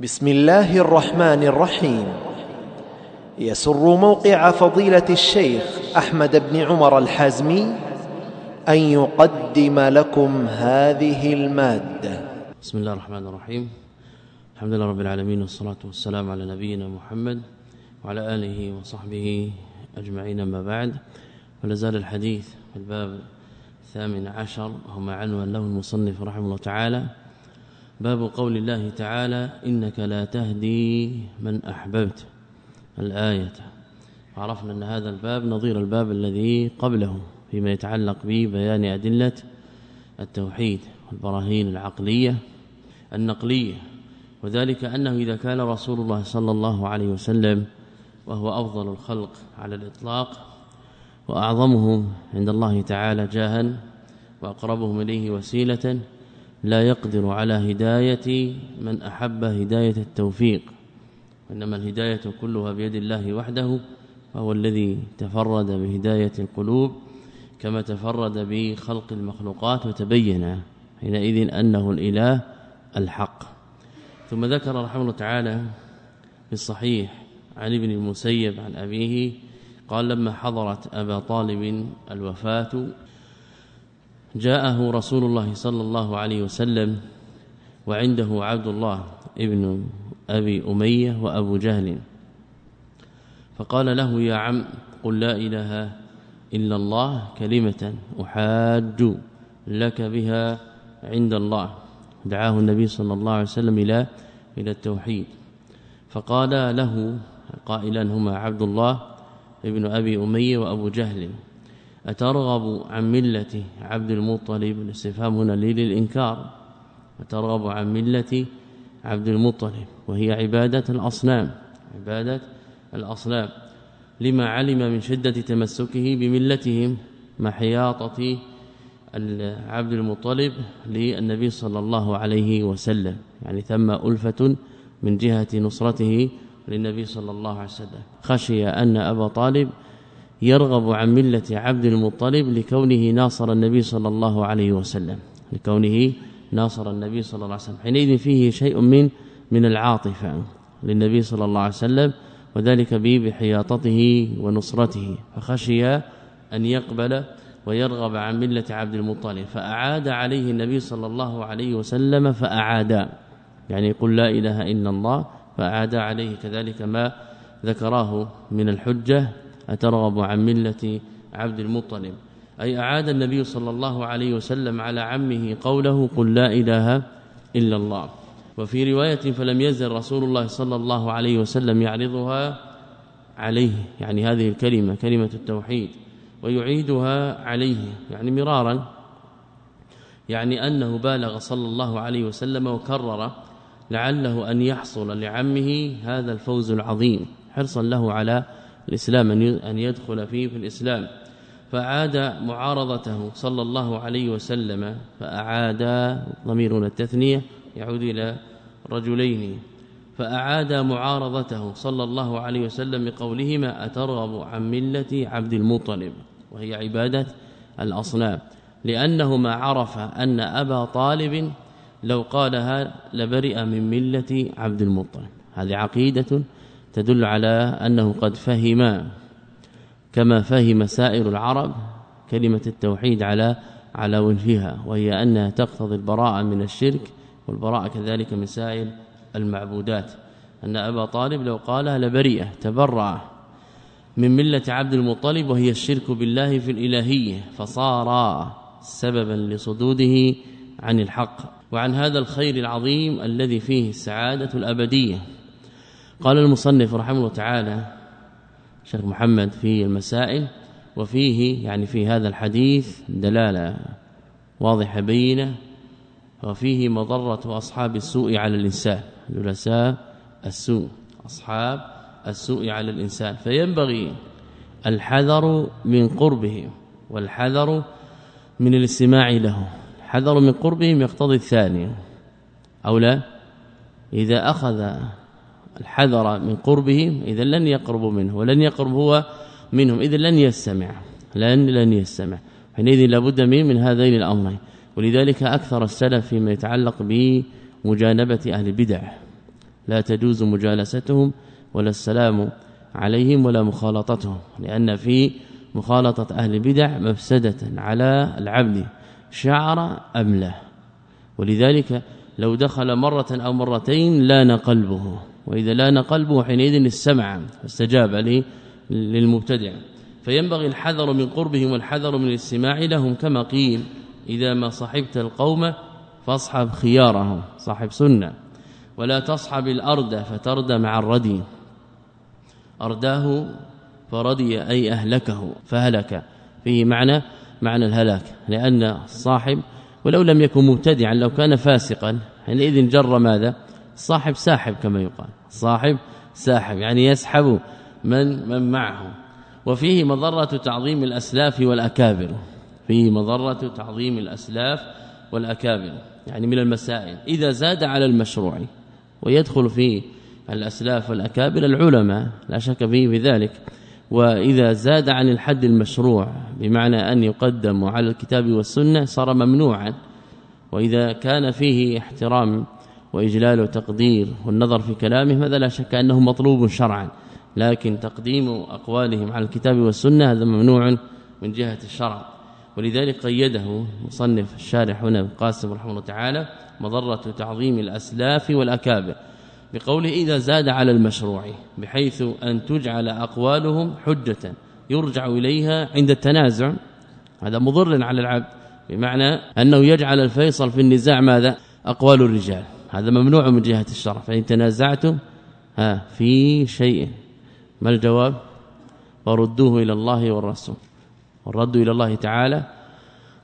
بسم الله الرحمن الرحيم. يسر موقع فضيلة الشيخ أحمد بن عمر الحازمي أن يقدم لكم هذه المادة. بسم الله الرحمن الرحيم. الحمد لله رب العالمين والصلاة والسلام على نبينا محمد وعلى آله وصحبه أجمعين ما بعد. ولا زال الحديث في الباب الثامن عشر وهو ما عنوان له المصنف رحمه الله تعالى. باب قول الله تعالى إنك لا تهدي من أحببت الآية. عرفنا أن هذا الباب نظير الباب الذي قبله فيما يتعلق ببيان أدلة التوحيد والبراهين العقلية النقلية وذلك أنه إذا كان رسول الله صلى الله عليه وسلم وهو أفضل الخلق على الإطلاق وأعظمهم عند الله تعالى جاها وأقربهم إليه وسيلة لا يقدر على هداية من أحب هداية التوفيق إنما الهداية كلها بيد الله وحده وهو الذي تفرد بهداية القلوب كما تفرد بخلق المخلوقات وتبين حينئذ أنه الإله الحق. ثم ذكر رحمه الله تعالى في الصحيح عن ابن المسيب عن أبيه قال لما حضرت أبا طالب الوفاة جاءه رسول الله صلى الله عليه وسلم وعنده عبد الله ابن أبي أمية وأبو جهل. فقال له يا عم قل لا إله إلا الله كلمة أحاج لك بها عند الله. دعاه النبي صلى الله عليه وسلم إلى إلى التوحيد. فقال له قائلا هما عبد الله ابن أبي أمية وأبو جهل. أترغب عن ملة عبد المطلب الاستفهام هنا للإنكار. أترغب عن ملة عبد المطلب وهي عبادة الأصنام عبادة الأصنام. لما علم من شدة تمسكه بملتهم مع حياطة عبد المطلب للنبي صلى الله عليه وسلم. يعني ثم ألفة من جهة نصرته للنبي صلى الله عليه وسلم. خشي أن أبا طالب يرغب عن ملة عبد المطلب لكونه ناصر النبي صلى الله عليه وسلم. لكونه ناصر النبي صلى الله عليه وسلم. حينئذ فيه شيء من من العاطفة للنبي صلى الله عليه وسلم وذلك به بحياطته ونصرته. فخشي أن يقبل ويرغب عن ملة عبد المطلب. فأعاد عليه النبي صلى الله عليه وسلم فأعاد. يعني يقول لا إله إلا الله فأعاد عليه كذلك ما ذكراه من الحجة أترغب عن ملة عبد المطلب. أي أعاد النبي صلى الله عليه وسلم على عمه قوله قل لا إله إلا الله. وفي رواية فلم يزل رسول الله صلى الله عليه وسلم يعرضها عليه. يعني هذه الكلمة كلمة التوحيد. ويعيدها عليه. يعني مرارا. يعني أنه بالغ صلى الله عليه وسلم وكرر لعله أن يحصل لعمه هذا الفوز العظيم. حرصا له على الإسلام أن يدخل فيه في الإسلام. فعاد معارضته صلى الله عليه وسلم فأعاد ضميرنا التثنية يعود إلى رجلين. فأعاد معارضته صلى الله عليه وسلم بقولهما أترغب عن ملة عبد المطلب وهي عبادة الأصنام. لأنه ما عرف أن أبا طالب لو قالها لبرئ من ملة عبد المطلب. هذه عقيدة تدل على أنه قد فهم كما فهم سائر العرب كلمة التوحيد على على وجهها وهي أنها تقتضي البراءة من الشرك والبراءة كذلك من سائر المعبودات. أن أبا طالب لو قالها لبريئة تبرأ من ملة عبد المطلب وهي الشرك بالله في الإلهية فصار سببا لصدوده عن الحق. وعن هذا الخير العظيم الذي فيه السعادة الأبدية. قال المصنف رحمه الله تعالى شيخ محمد في المسائل وفيه يعني في هذا الحديث دلالة واضحة بينة وفيه مضرة أصحاب السوء على الإنسان. جلساء السوء أصحاب السوء على الإنسان. فينبغي الحذر من قربهم والحذر من الاستماع له الحذر من قربهم يقتضي الثاني أو لا؟ إذا أخذ الحذر من قربهم إذا لن يقرب منه ولن يقرب هو منهم إذا لن يستمع لن لن يستمع. حينئذ لابد من من هذين الأمرين. ولذلك أكثر السلف فيما يتعلق بمجانبة أهل البدع. لا تجوز مجالستهم ولا السلام عليهم ولا مخالطتهم لأن في مخالطة أهل البدع مفسدة على العبد شعر أم لا. ولذلك لو دخل مرة أو مرتين لأن قلبه وإذا لأن قلبه حينئذ السمع فاستجاب له للمبتدع. فينبغي الحذر من قربهم والحذر من الاستماع لهم كما قيل إذا ما صحبت القوم فاصحب خيارهم صاحب سنة. ولا تصحب الأرض فترد مع الردي. أرداه فردي أي أهلكه فهلك. فيه معنى معنى الهلاك لأن الصاحب ولو لم يكن مبتدعا لو كان فاسقا حينئذ جر ماذا؟ صاحب ساحب كما يقال. صاحب ساحب يعني يسحب من من معه. وفيه مضرة تعظيم الأسلاف والأكابر. فيه مضرة تعظيم الأسلاف والأكابر يعني من المسائل. إذا زاد على المشروع ويدخل في الأسلاف والأكابر العلماء لا شك فيه بذلك وإذا زاد عن الحد المشروع بمعنى أن يقدم على الكتاب والسنة صار ممنوعا. وإذا كان فيه احترام وإجلال وتقدير والنظر في كلامه هذا لا شك أنه مطلوب شرعا. لكن تقديم أقوالهم على الكتاب والسنة هذا ممنوع من جهة الشرع. ولذلك قيده مصنف الشارح هنا قاسم رحمه الله تعالى مضرة تعظيم الأسلاف والأكابر بقوله إذا زاد على المشروع بحيث أن تجعل أقوالهم حجة يرجع إليها عند التنازع. هذا مضر على العبد بمعنى أنه يجعل الفيصل في النزاع ماذا؟ أقوال الرجال. هذا ممنوع من جهة الشرع فإن تنازعتم ها في شيء. ما الجواب؟ فردوه إلى الله والرسول. والرد إلى الله تعالى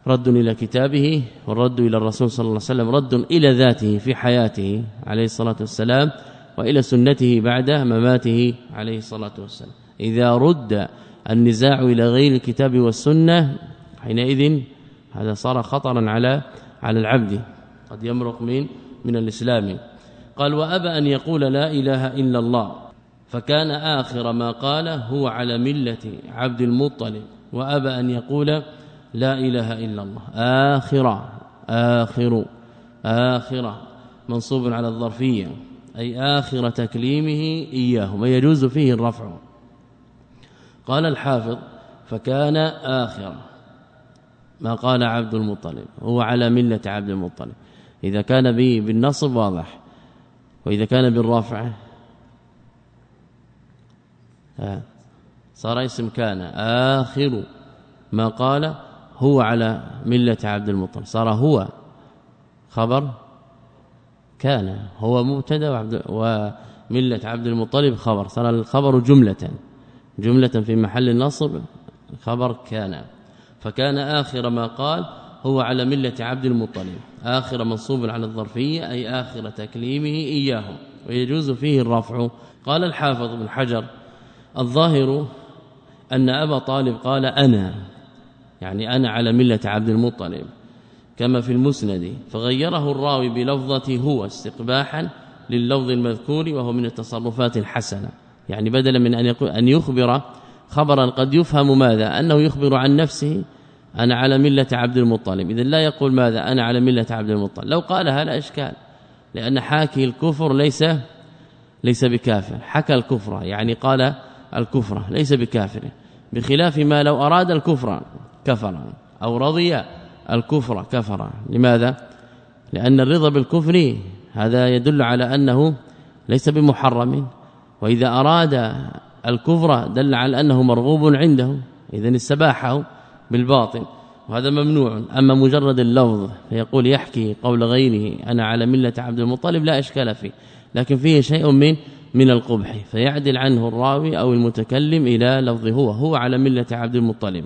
رد إلى كتابه والرد إلى الرسول صلى الله عليه وسلم رد إلى ذاته في حياته عليه الصلاة والسلام وإلى سنته بعد مماته عليه الصلاة والسلام. إذا رد النزاع إلى غير الكتاب والسنة حينئذ هذا صار خطرا على على العبد. قد يمرق من من الإسلام. قال وأبى أن يقول لا إله إلا الله. فكان آخر ما قال هو على ملة عبد المطلب. وأبى أن يقول لا إله إلا الله. آخر آخر آخر منصوب على الظرفية. أي آخر تكليمه إياه. ما يجوز فيه الرفع. قال الحافظ فكان آخر ما قال عبد المطلب. هو على ملة عبد المطلب. إذا كان بالنصب واضح وإذا كان بالرفع صار اسم كان آخر ما قال هو على ملة عبد المطلب صار هو خبر كان هو مبتدأ وملة عبد المطلب خبر صار الخبر جملة جملة في محل النصب خبر كان فكان آخر ما قال هو على ملة عبد المطلب. آخر منصوب على الظرفية أي آخر تكليمه إياه ويجوز فيه الرفع. قال الحافظ بن حجر الظاهر أن أبا طالب قال أنا يعني أنا على ملة عبد المطلب كما في المسند. فغيره الراوي بلفظة هو استقباحا لللفظ المذكور وهو من التصرفات الحسنة. يعني بدلا من يقول أن يخبر خبرا قد يفهم ماذا؟ أنه يخبر عن نفسه أنا على ملة عبد المطلب. اذا لا يقول ماذا؟ أنا على ملة عبد المطلب. لو قالها لا إشكال لأن حاكي الكفر ليس ليس بكافر. حكى الكفر يعني قال الكفر ليس بكافر بخلاف ما لو أراد الكفر كفر أو رضي الكفر كفر لماذا؟ لأن الرضا بالكفر هذا يدل على أنه ليس بمحرم. وإذا أراد الكفر دل على أنه مرغوب عنده. اذا استباحه بالباطل وهذا ممنوع. أما مجرد اللفظ فيقول يحكي قول غيره أنا على ملة عبد المطلب لا إشكال فيه لكن فيه شيء من من القبح فيعدل عنه الراوي أو المتكلم إلى لفظه هو هو على ملة عبد المطلب.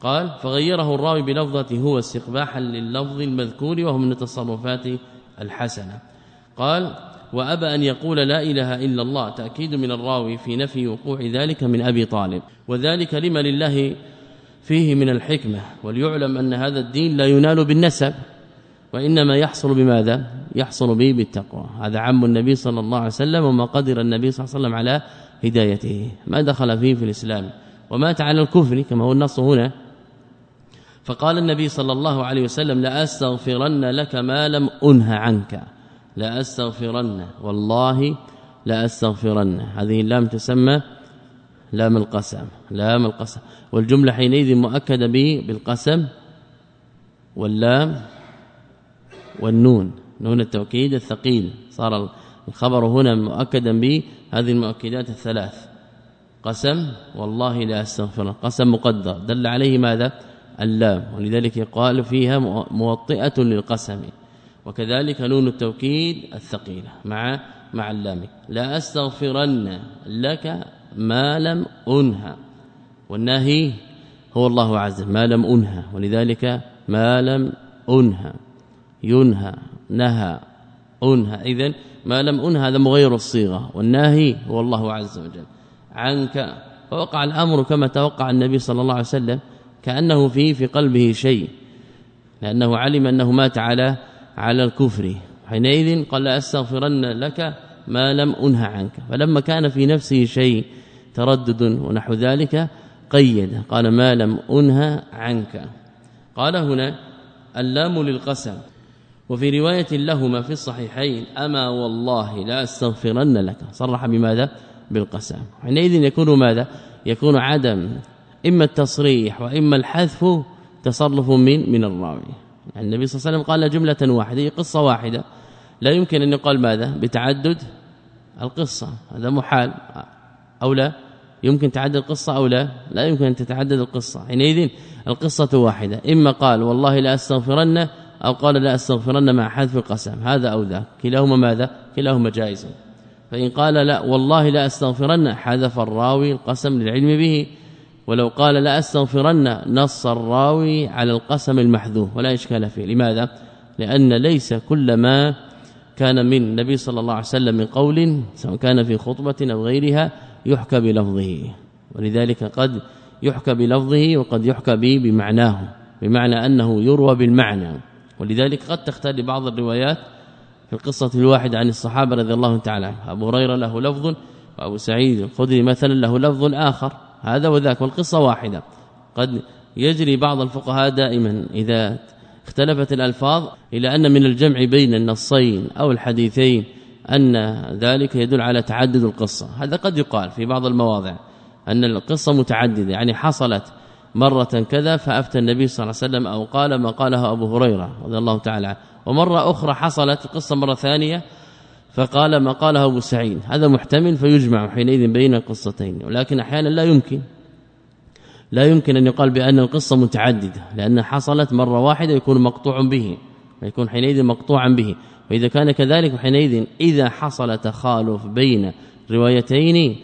قال فغيره الراوي بلفظه هو استقباحا لللفظ المذكور وهو من التصرفات الحسنة. قال وأبى أن يقول لا إله إلا الله تأكيد من الراوي في نفي وقوع ذلك من أبي طالب وذلك لما لله فيه من الحكمة وليعلم أن هذا الدين لا ينال بالنسب وإنما يحصل بماذا؟ يحصل به بالتقوى. هذا عم النبي صلى الله عليه وسلم وما قدر النبي صلى الله عليه وسلم على هدايته. ما دخل فيه في الإسلام ومات على الكفر كما هو النص هنا. فقال النبي صلى الله عليه وسلم لا أستغفرن لك ما لم أنه عنك. لا أستغفرن والله لا أستغفرن. هذه اللام تسمى لام القسم لام القسم. والجملة حينئذ مؤكدة به بالقسم واللام والنون نون التوكيد الثقيل. صار الخبر هنا مؤكدا به هذه المؤكدات الثلاث. قسم والله لا استغفر قسم مقدر. دل عليه ماذا؟ اللام. ولذلك يقال فيها موطئة للقسم. وكذلك نون التوكيد الثقيلة مع مع اللام. لا أستغفرن لك ما لم أنهى. والناهي هو الله عز وجل. ما لم أنهى. ولذلك ما لم أنهى. ينهى. نهى. أنهى. اذا ما لم أنهى هذا مغير الصيغة. والناهي هو الله عز وجل. عنك. فوقع الأمر كما توقع النبي صلى الله عليه وسلم كأنه فيه في قلبه شيء. لأنه علم أنه مات على على الكفر. حينئذ قال استغفرن لك ما لم انه عنك. فلما كان في نفسه شيء تردد ونحو ذلك قيد. قال ما لم انه عنك. قال هنا اللام للقسم. وفي رواية لهما في الصحيحين أما والله لا أستغفرن لك. صرح بماذا؟ بالقسم. حينئذ يكون ماذا؟ يكون عدم. إما التصريح وإما الحذف تصرف من من الراوي. يعني النبي صلى الله عليه وسلم قال جملة واحدة قصة واحدة. لا يمكن أن يقال ماذا؟ بتعدد القصة. هذا محال. أو لا؟ يمكن تعدد القصة أو لا؟ لا يمكن أن تتعدد القصة. حينئذ القصة واحدة. إما قال والله لا أستغفرن أو قال لا أستغفرن مع حذف القسم. هذا أو ذاك. كلاهما ماذا؟ كلاهما جائز. فإن قال لا والله لا أستغفرن حذف الراوي القسم للعلم به. ولو قال لا أستغفرن نص الراوي على القسم المحذوف. ولا إشكال فيه. لماذا؟ لأن ليس كل ما كان من النبي صلى الله عليه وسلم من قول سواء كان في خطبة أو غيرها يحكى بلفظه. ولذلك قد يحكى بلفظه وقد يحكى به بمعناه بمعنى أنه يروى بالمعنى. ولذلك قد تختلف بعض الروايات في القصة الواحدة عن الصحابة رضي الله تعالى عنهم. أبو هريرة له لفظ وأبو سعيد الخدري مثلا له لفظ آخر. هذا وذاك والقصة واحدة. قد يجري بعض الفقهاء دائما إذا اختلفت الألفاظ إلى أن من الجمع بين النصين أو الحديثين. أن ذلك يدل على تعدد القصة. هذا قد يقال في بعض المواضع أن القصة متعددة يعني حصلت مرة كذا فأفتى النبي صلى الله عليه وسلم أو قال ما قاله أبو هريرة رضي الله تعالى عنه. ومرة أخرى حصلت القصة مرة ثانية فقال ما قاله أبو سعيد. هذا محتمل فيجمع حينئذ بين القصتين ولكن أحيانا لا يمكن لا يمكن أن يقال بأن القصة متعددة لأن حصلت مرة واحدة يكون مقطوع به ويكون حينئذ مقطوعا به. وإذا كان كذلك حينئذ إذا حصل تخالف بين روايتين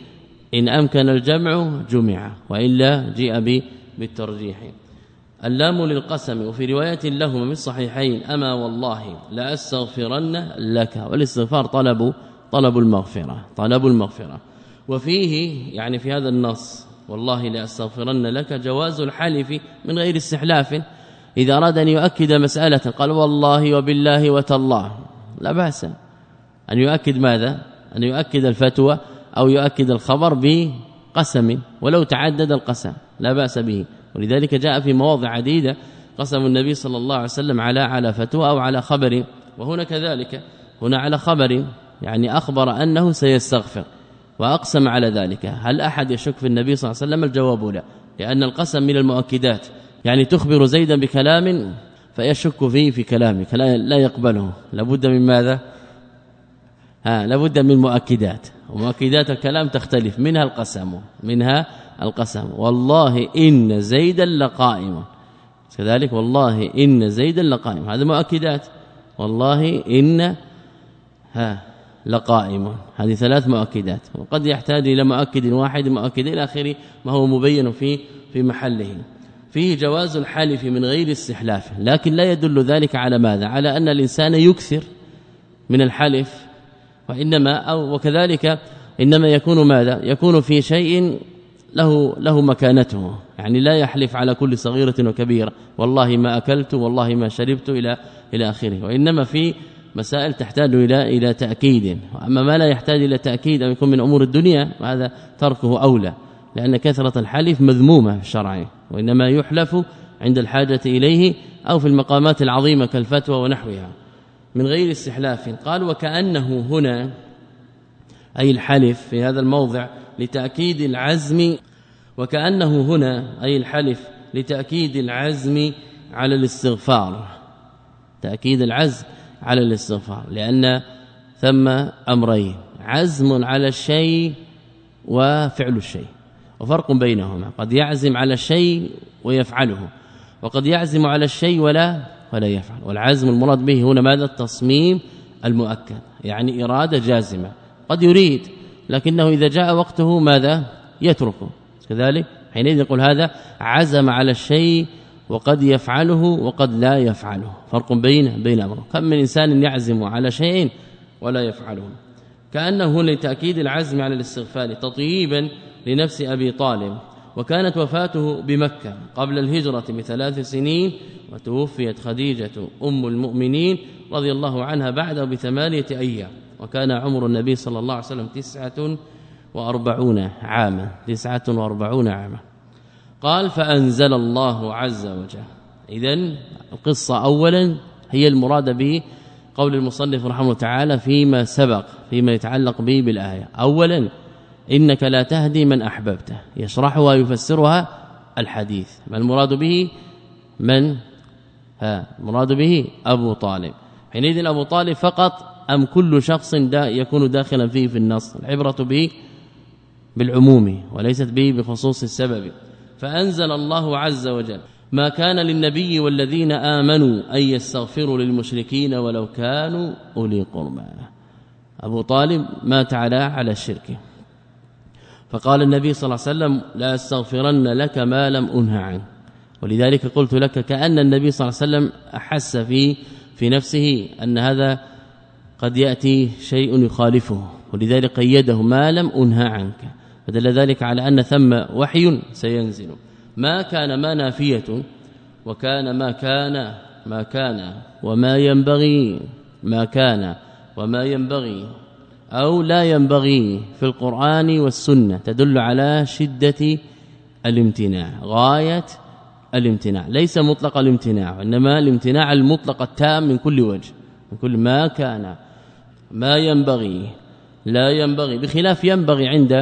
إن أمكن الجمع جمع وإلا جيء بالترجيح. اللام للقسم وفي رواية لهما من الصحيحين أما والله لا استغفرن لك والاستغفار طلب طلب المغفرة طلب المغفرة. وفيه يعني في هذا النص والله لا استغفرن لك جواز الحلف من غير استحلاف. إذا أراد أن يؤكد مسألة قال والله وبالله وتالله. لا بأس. أن يؤكد ماذا؟ أن يؤكد الفتوى أو يؤكد الخبر بقسم ولو تعدد القسم لا بأس به. ولذلك جاء في مواضع عديدة قسم النبي صلى الله عليه وسلم على على فتوى أو على خبر. وهنا كذلك هنا على خبر يعني أخبر أنه سيستغفر وأقسم على ذلك. هل أحد يشك في النبي صلى الله عليه وسلم؟ الجواب لا لأن القسم من المؤكدات. يعني تخبر زيدا بكلام فيشك فيه في كلامك لا لا يقبله. لابد من ماذا؟ ها لابد من مؤكدات. ومؤكدات الكلام تختلف. منها القسم. منها القسم. والله إن زيدا لقائم. كذلك والله إن زيدا لقائم. هذا مؤكدات. والله إن ها لقائم. هذه ثلاث مؤكدات. وقد يحتاج إلى مؤكد واحد مؤكد إلى آخره ما هو مبين في في محله. فيه جواز الحلف من غير استحلاف لكن لا يدل ذلك على ماذا؟ على أن الإنسان يكثر من الحلف وإنما أو وكذلك إنما يكون ماذا؟ يكون في شيء له له مكانته يعني لا يحلف على كل صغيرة وكبيرة والله ما أكلت والله ما شربت إلى إلى آخره وإنما في مسائل تحتاج إلى إلى تأكيد اما ما لا يحتاج إلى تأكيد أو يكون من أمور الدنيا هذا تركه أولى. لأن كثرة الحلف مذمومة في الشرع وإنما يحلف عند الحاجة إليه أو في المقامات العظيمة كالفتوى ونحوها. من غير استحلاف قال وكأنه هنا أي الحلف في هذا الموضع لتأكيد العزم وكأنه هنا أي الحلف لتأكيد العزم على الاستغفار. تأكيد العزم على الاستغفار لأن ثم أمرين عزم على الشيء وفعل الشيء. وفرق بينهما قد يعزم على الشيء ويفعله وقد يعزم على الشيء ولا ولا يفعل. والعزم المراد به هنا ماذا؟ التصميم المؤكد يعني إرادة جازمة قد يريد لكنه إذا جاء وقته ماذا؟ يتركه. كذلك حينئذ يقول هذا عزم على الشيء وقد يفعله وقد لا يفعله. فرق بين بين أمره. كم من إنسان يعزم على شيء ولا يفعله؟ كأنه لتأكيد العزم على الاستغفار تطييبا لنفس أبي طالب وكانت وفاته بمكة قبل الهجرة بثلاث سنين وتوفيت خديجة أم المؤمنين رضي الله عنها بعده بثمانية أيام وكان عمر النبي صلى الله عليه وسلم تسعة وأربعون عاما تسعة وأربعون عاما. قال فأنزل الله عز وجل. إذا القصة أولا هي المراد به قول المصنف رحمه الله تعالى فيما سبق فيما يتعلق به بالآية. اولا إنك لا تهدي من أحببته. يشرحها ويفسرها الحديث. ما المراد به؟ من؟ ها المراد به أبو طالب. حينئذ أبو طالب فقط أم كل شخص دا يكون داخلا فيه في النص؟ العبرة به بالعموم وليست به بخصوص السبب. فأنزل الله عز وجل ما كان للنبي والذين آمنوا أن يستغفروا للمشركين ولو كانوا أولي قربى. أبو طالب مات على على الشرك. فقال النبي صلى الله عليه وسلم لا أستغفرن لك ما لم انه عنه. ولذلك قلت لك كأن النبي صلى الله عليه وسلم أحس في في نفسه أن هذا قد يأتي شيء يخالفه ولذلك قيده ما لم أنهى عنك. فدل ذلك على أن ثم وحي سينزل. ما كان ما نافيه وكان ما كان ما كان وما ينبغي ما كان وما ينبغي أو لا ينبغي في القرآن والسنة تدل على شدة الامتناع غاية الامتناع ليس مطلق الامتناع وإنما الامتناع المطلق التام من كل وجه من كل ما كان ما ينبغي لا ينبغي بخلاف ينبغي عند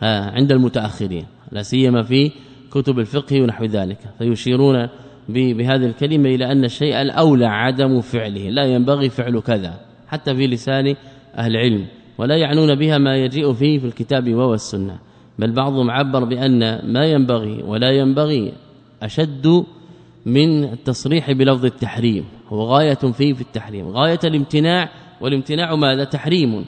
ها عند المتأخرين لا سيما في كتب الفقه ونحو ذلك فيشيرون بهذه الكلمة إلى أن الشيء الأولى عدم فعله لا ينبغي فعل كذا. حتى في لسان أهل العلم ولا يعنون بها ما يجيء فيه في الكتاب والسنة بل بعضهم عبر بأن ما ينبغي ولا ينبغي أشد من التصريح بلفظ التحريم. هو غاية فيه في التحريم. غاية الامتناع والامتناع ماذا؟ تحريم.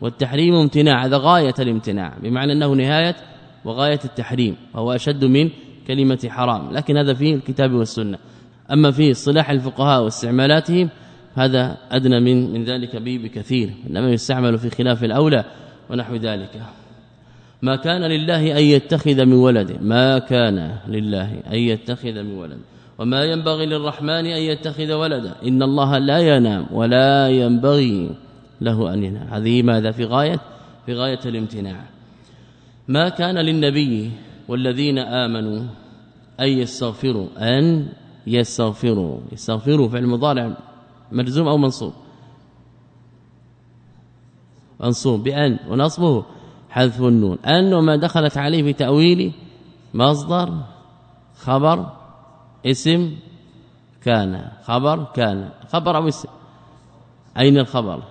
والتحريم امتناع هذا غاية الامتناع بمعنى أنه نهاية وغاية التحريم وهو أشد من كلمة حرام. لكن هذا في الكتاب والسنة. أما في اصطلاح الفقهاء واستعمالاتهم هذا أدنى من من ذلك به بكثير. إنما يستعمل في خلاف الأولى ونحو ذلك. ما كان لله أن يتخذ من ولد. ما كان لله أن يتخذ من ولد. وما ينبغي للرحمن أن يتخذ ولدا. إن الله لا ينام ولا ينبغي له أن ينام. هذه ماذا؟ في غاية؟ في غاية الامتناع. ما كان للنبي والذين آمنوا أن يستغفروا أن يستغفروا. يستغفروا فعل مضارع. مجزوم أو منصوب؟ منصوب. بأن ونصبه حذف النون. أن ما دخلت عليه في مصدر خبر اسم كان. خبر كان. خبر أو اسم. أين الخبر؟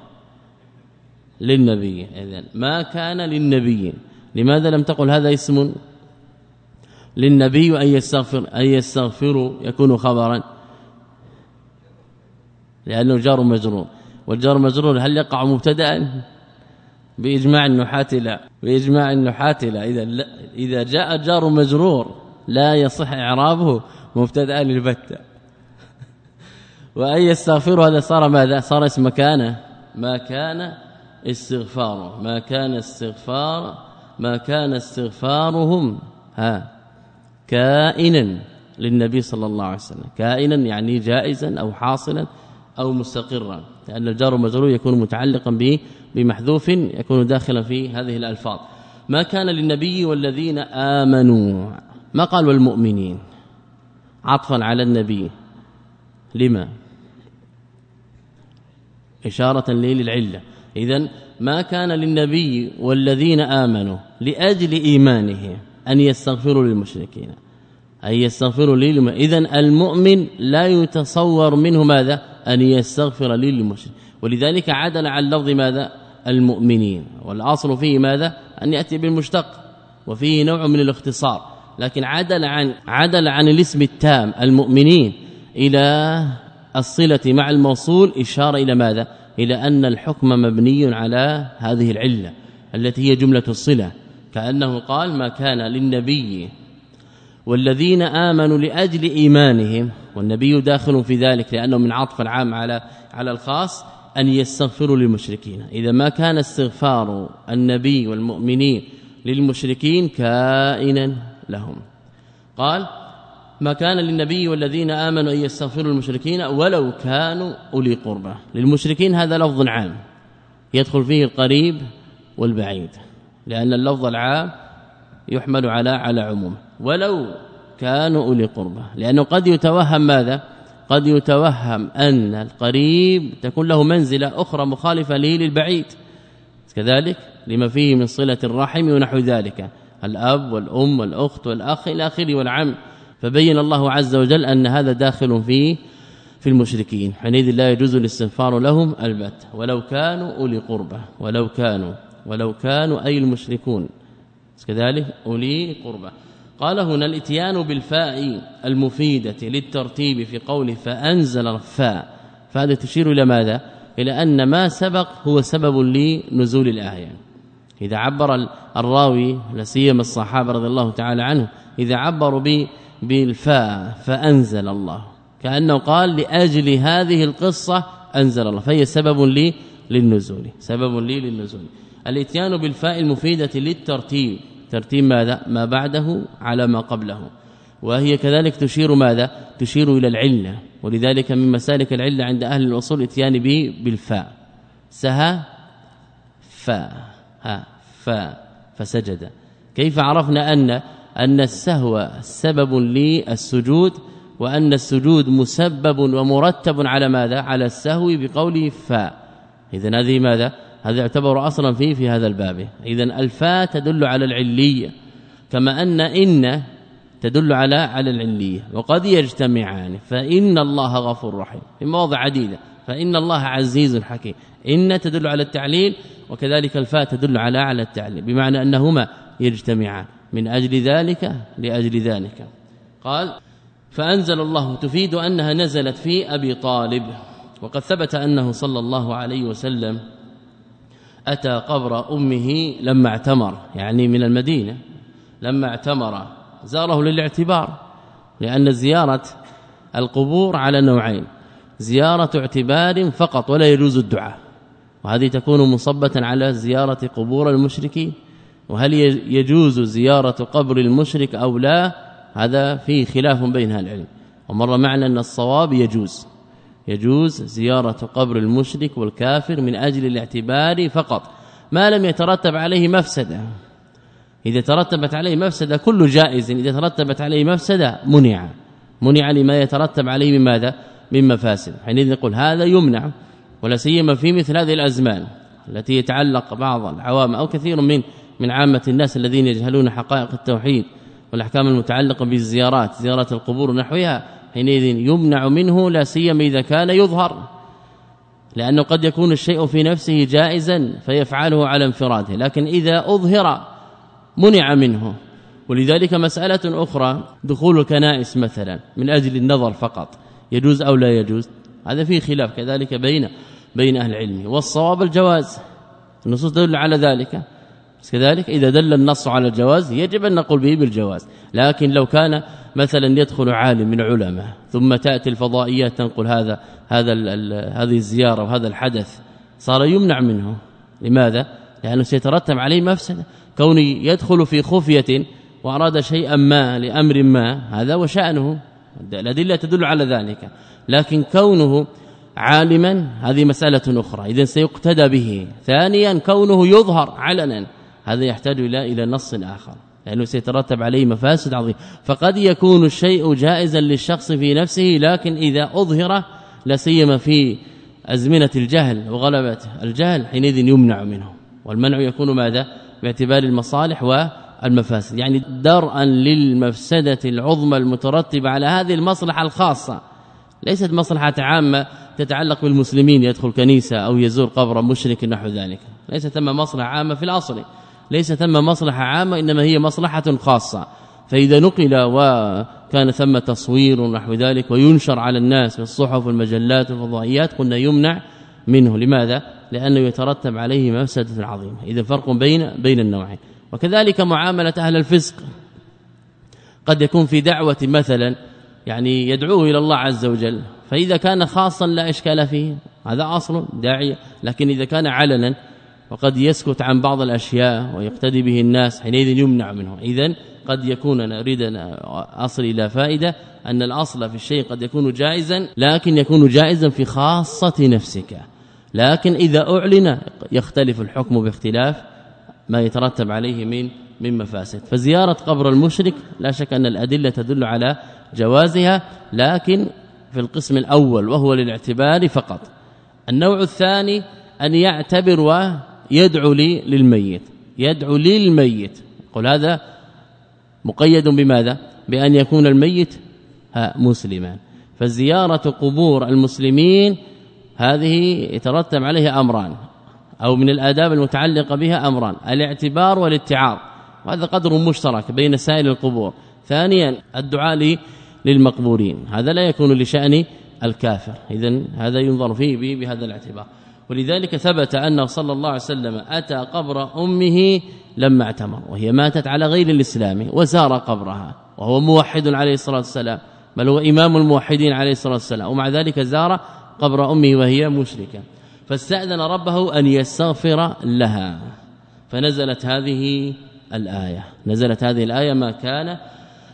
للنبي. اذا ما كان للنبي. لماذا لم تقل هذا اسم؟ للنبي أن يستغفر أن يستغفر يكون خبرا. لأنه جار مجرور. والجار مجرور هل يقع مبتدأ؟ بإجماع النحاة لا. بإجماع النحاة لا. إذا لا إذا جاء جار مجرور لا يصح إعرابه مبتدأ للبتة. وان يستغفر هذا صار ماذا؟ صار اسم كان ما كان استغفاره ما كان استغفار. ما كان استغفارهم. ها. كائنا للنبي صلى الله عليه وسلم. كائنا يعني جائزا أو حاصلا أو مستقرا لأن الجار المجرور يكون متعلقا به بمحذوف يكون داخلا في هذه الألفاظ. ما كان للنبي والذين آمنوا ما قال والمؤمنين؟ عطفا على النبي. لما؟ إشارة للعلة. اذا ما كان للنبي والذين آمنوا لأجل إيمانهم أن يستغفروا للمشركين أن يستغفروا لي اذا المؤمن لا يتصور منه ماذا؟ أن يستغفر لي للمشرك ولذلك عدل عن لفظ ماذا؟ المؤمنين. والأصل فيه ماذا؟ أن يأتي بالمشتق. وفيه نوع من الاختصار. لكن عدل عن عدل عن الاسم التام المؤمنين إلى الصلة مع الموصول إشارة إلى ماذا؟ إلى أن الحكم مبني على هذه العلة التي هي جملة الصلة. كأنه قال ما كان للنبي والذين آمنوا لأجل إيمانهم والنبي داخل في ذلك لأنه من عطف العام على على الخاص أن يستغفروا للمشركين. إذا ما كان استغفار النبي والمؤمنين للمشركين كائنا لهم. قال ما كان للنبي والذين آمنوا أن يستغفروا للمشركين ولو كانوا أولي قربى. للمشركين هذا لفظ عام يدخل فيه القريب والبعيد لأن اللفظ العام يحمل على على عمومه. ولو كانوا أولي قربى. لأنه قد يتوهم ماذا؟ قد يتوهم أن القريب تكون له منزلة أخرى مخالفة له للبعيد. كذلك لما فيه من صلة الرحم ونحو ذلك. الأب والأم والأخت والأخ إلى آخره والعم. فبين الله عز وجل أن هذا داخل في في المشركين. حينئذ لا يجوز الاستغفار لهم البت. ولو كانوا أولي قربى. ولو كانوا. ولو كانوا أي المشركون. كذلك أولي قربى. قال هنا الاتيان بالفاء المفيدة للترتيب في قوله فأنزل الفاء. فهذا تشير إلى ماذا؟ إلى أن ما سبق هو سبب لنزول الآية. إذا عبر الراوي لسيما الصحابة رضي الله تعالى عنه إذا عبروا بالفاء فأنزل الله. كأنه قال لأجل هذه القصة أنزل الله. فهي سبب لي للنزول سبب لي للنزول. الاتيان بالفاء المفيدة للترتيب. ترتيب ماذا؟ ما بعده على ما قبله. وهي كذلك تشير ماذا؟ تشير إلى العلة. ولذلك من مسالك العلة عند أهل الأصول إتيان به بالفاء. سها فا ها فا فسجد. كيف عرفنا أن أن السهو سبب للسجود وأن السجود مسبب ومرتب على ماذا؟ على السهو بقوله فا اذا هذه ماذا؟ هذا يعتبر أصلا فيه في هذا الباب. اذا الفاء تدل على العلية كما أن إن تدل على على العلية وقد يجتمعان. فإن الله غفور رحيم. في مواضع عديدة. فإن الله عزيز حكيم. إن تدل على التعليل وكذلك الفاء تدل على على التعليل. بمعنى أنهما يجتمعان. من أجل ذلك لأجل ذلك. قال فأنزل الله تفيد أنها نزلت في أبي طالب. وقد ثبت أنه صلى الله عليه وسلم أتى قبر أمه لما اعتمر يعني من المدينة لما اعتمر زاره للاعتبار لأن زيارة القبور على نوعين زيارة اعتبار فقط ولا يجوز الدعاء وهذه تكون مصبة على زيارة قبور المشركين وهل يجوز زيارة قبر المشرك أو لا؟ هذا فيه خلاف بين أهل العلم ومر معنا أن الصواب يجوز. يجوز زيارة قبر المشرك والكافر من أجل الاعتبار فقط. ما لم يترتب عليه مفسدة. إذا ترتبت عليه مفسدة كل جائز. إذا ترتبت عليه مفسدة منع. منع لما يترتب عليه من ماذا؟ من مفاسد. حينئذ نقول هذا يمنع ولا سيما في مثل هذه الأزمان التي يتعلق بعض العوام أو كثير من من عامة الناس الذين يجهلون حقائق التوحيد والأحكام المتعلقة بالزيارات زيارة القبور ونحوها حينئذ يمنع منه لا سيما إذا كان يظهر لأنه قد يكون الشيء في نفسه جائزا فيفعله على انفراده لكن إذا أظهر منع منه. ولذلك مسألة أخرى دخول الكنائس مثلا من أجل النظر فقط يجوز أو لا يجوز؟ هذا فيه خلاف كذلك بين بين أهل العلم والصواب الجواز النصوص تدل على ذلك. كذلك. إذا دل النص على الجواز يجب أن نقول به بالجواز. لكن لو كان مثلا يدخل عالم من علماء ثم تأتي الفضائيات تنقل هذا هذا هذه الزيارة وهذا الحدث صار يمنع منه. لماذا؟ لأنه سيترتب عليه مفسدة. كوني يدخل في خفية وأراد شيئا ما لأمر ما هذا وشانه الأدلة تدل على ذلك. لكن كونه عالما هذه مسألة أخرى. اذا سيقتدى به. ثانيا كونه يظهر علنا. هذا يحتاج إلى إلى نص آخر لأنه سيترتب عليه مفاسد عظيمة. فقد يكون الشيء جائزا للشخص في نفسه لكن إذا أظهر لا سيما في أزمنة الجهل وغلبة الجهل حينئذ يمنع منه. والمنع يكون ماذا؟ باعتبار المصالح والمفاسد. يعني درءا للمفسدة العظمى المترتبة على هذه المصلحة الخاصة. ليست مصلحة عامة تتعلق بالمسلمين يدخل كنيسة أو يزور قبر مشرك نحو ذلك. ليس ثم مصلحة عامة في الأصل. ليس ثم مصلحة عامة إنما هي مصلحة خاصة. فإذا نقل وكان ثم تصوير نحو ذلك وينشر على الناس في الصحف والمجلات والفضائيات قلنا يمنع منه. لماذا؟ لأنه يترتب عليه مفسدة عظيمة. إذا فرق بين بين النوعين. وكذلك معاملة أهل الفسق. قد يكون في دعوة مثلا يعني يدعوه إلى الله عز وجل. فإذا كان خاصا لا إشكال فيه. هذا أصل داعية. لكن إذا كان علنا وقد يسكت عن بعض الأشياء ويقتدي به الناس حينئذ يمنع منه. اذا قد يكون نريد أن أصل إلى فائدة أن الأصل في الشيء قد يكون جائزا لكن يكون جائزا في خاصة نفسك. لكن إذا أعلن يختلف الحكم باختلاف ما يترتب عليه من من مفاسد. فزيارة قبر المشرك لا شك أن الأدلة تدل على جوازها لكن في القسم الأول وهو للاعتبار فقط. النوع الثاني أن يعتبر ويدعو لي للميت. يدعو للميت. قل هذا مقيد بماذا؟ بأن يكون الميت مسلما. فزيارة قبور المسلمين هذه يترتب عليها أمران أو من الآداب المتعلقة بها أمران الاعتبار والاتعاظ. وهذا قدر مشترك بين سائر القبور. ثانيا الدعاء للمقبورين. هذا لا يكون لشأن الكافر. اذا هذا ينظر فيه بهذا الاعتبار. ولذلك ثبت انه صلى الله عليه وسلم أتى قبر أمه لما اعتمر وهي ماتت على غير الإسلام وزار قبرها وهو موحد عليه الصلاة والسلام بل هو إمام الموحدين عليه الصلاة والسلام ومع ذلك زار قبر أمه وهي مشركة. فاستأذن ربه أن يستغفر لها. فنزلت هذه الآية. نزلت هذه الآية ما كان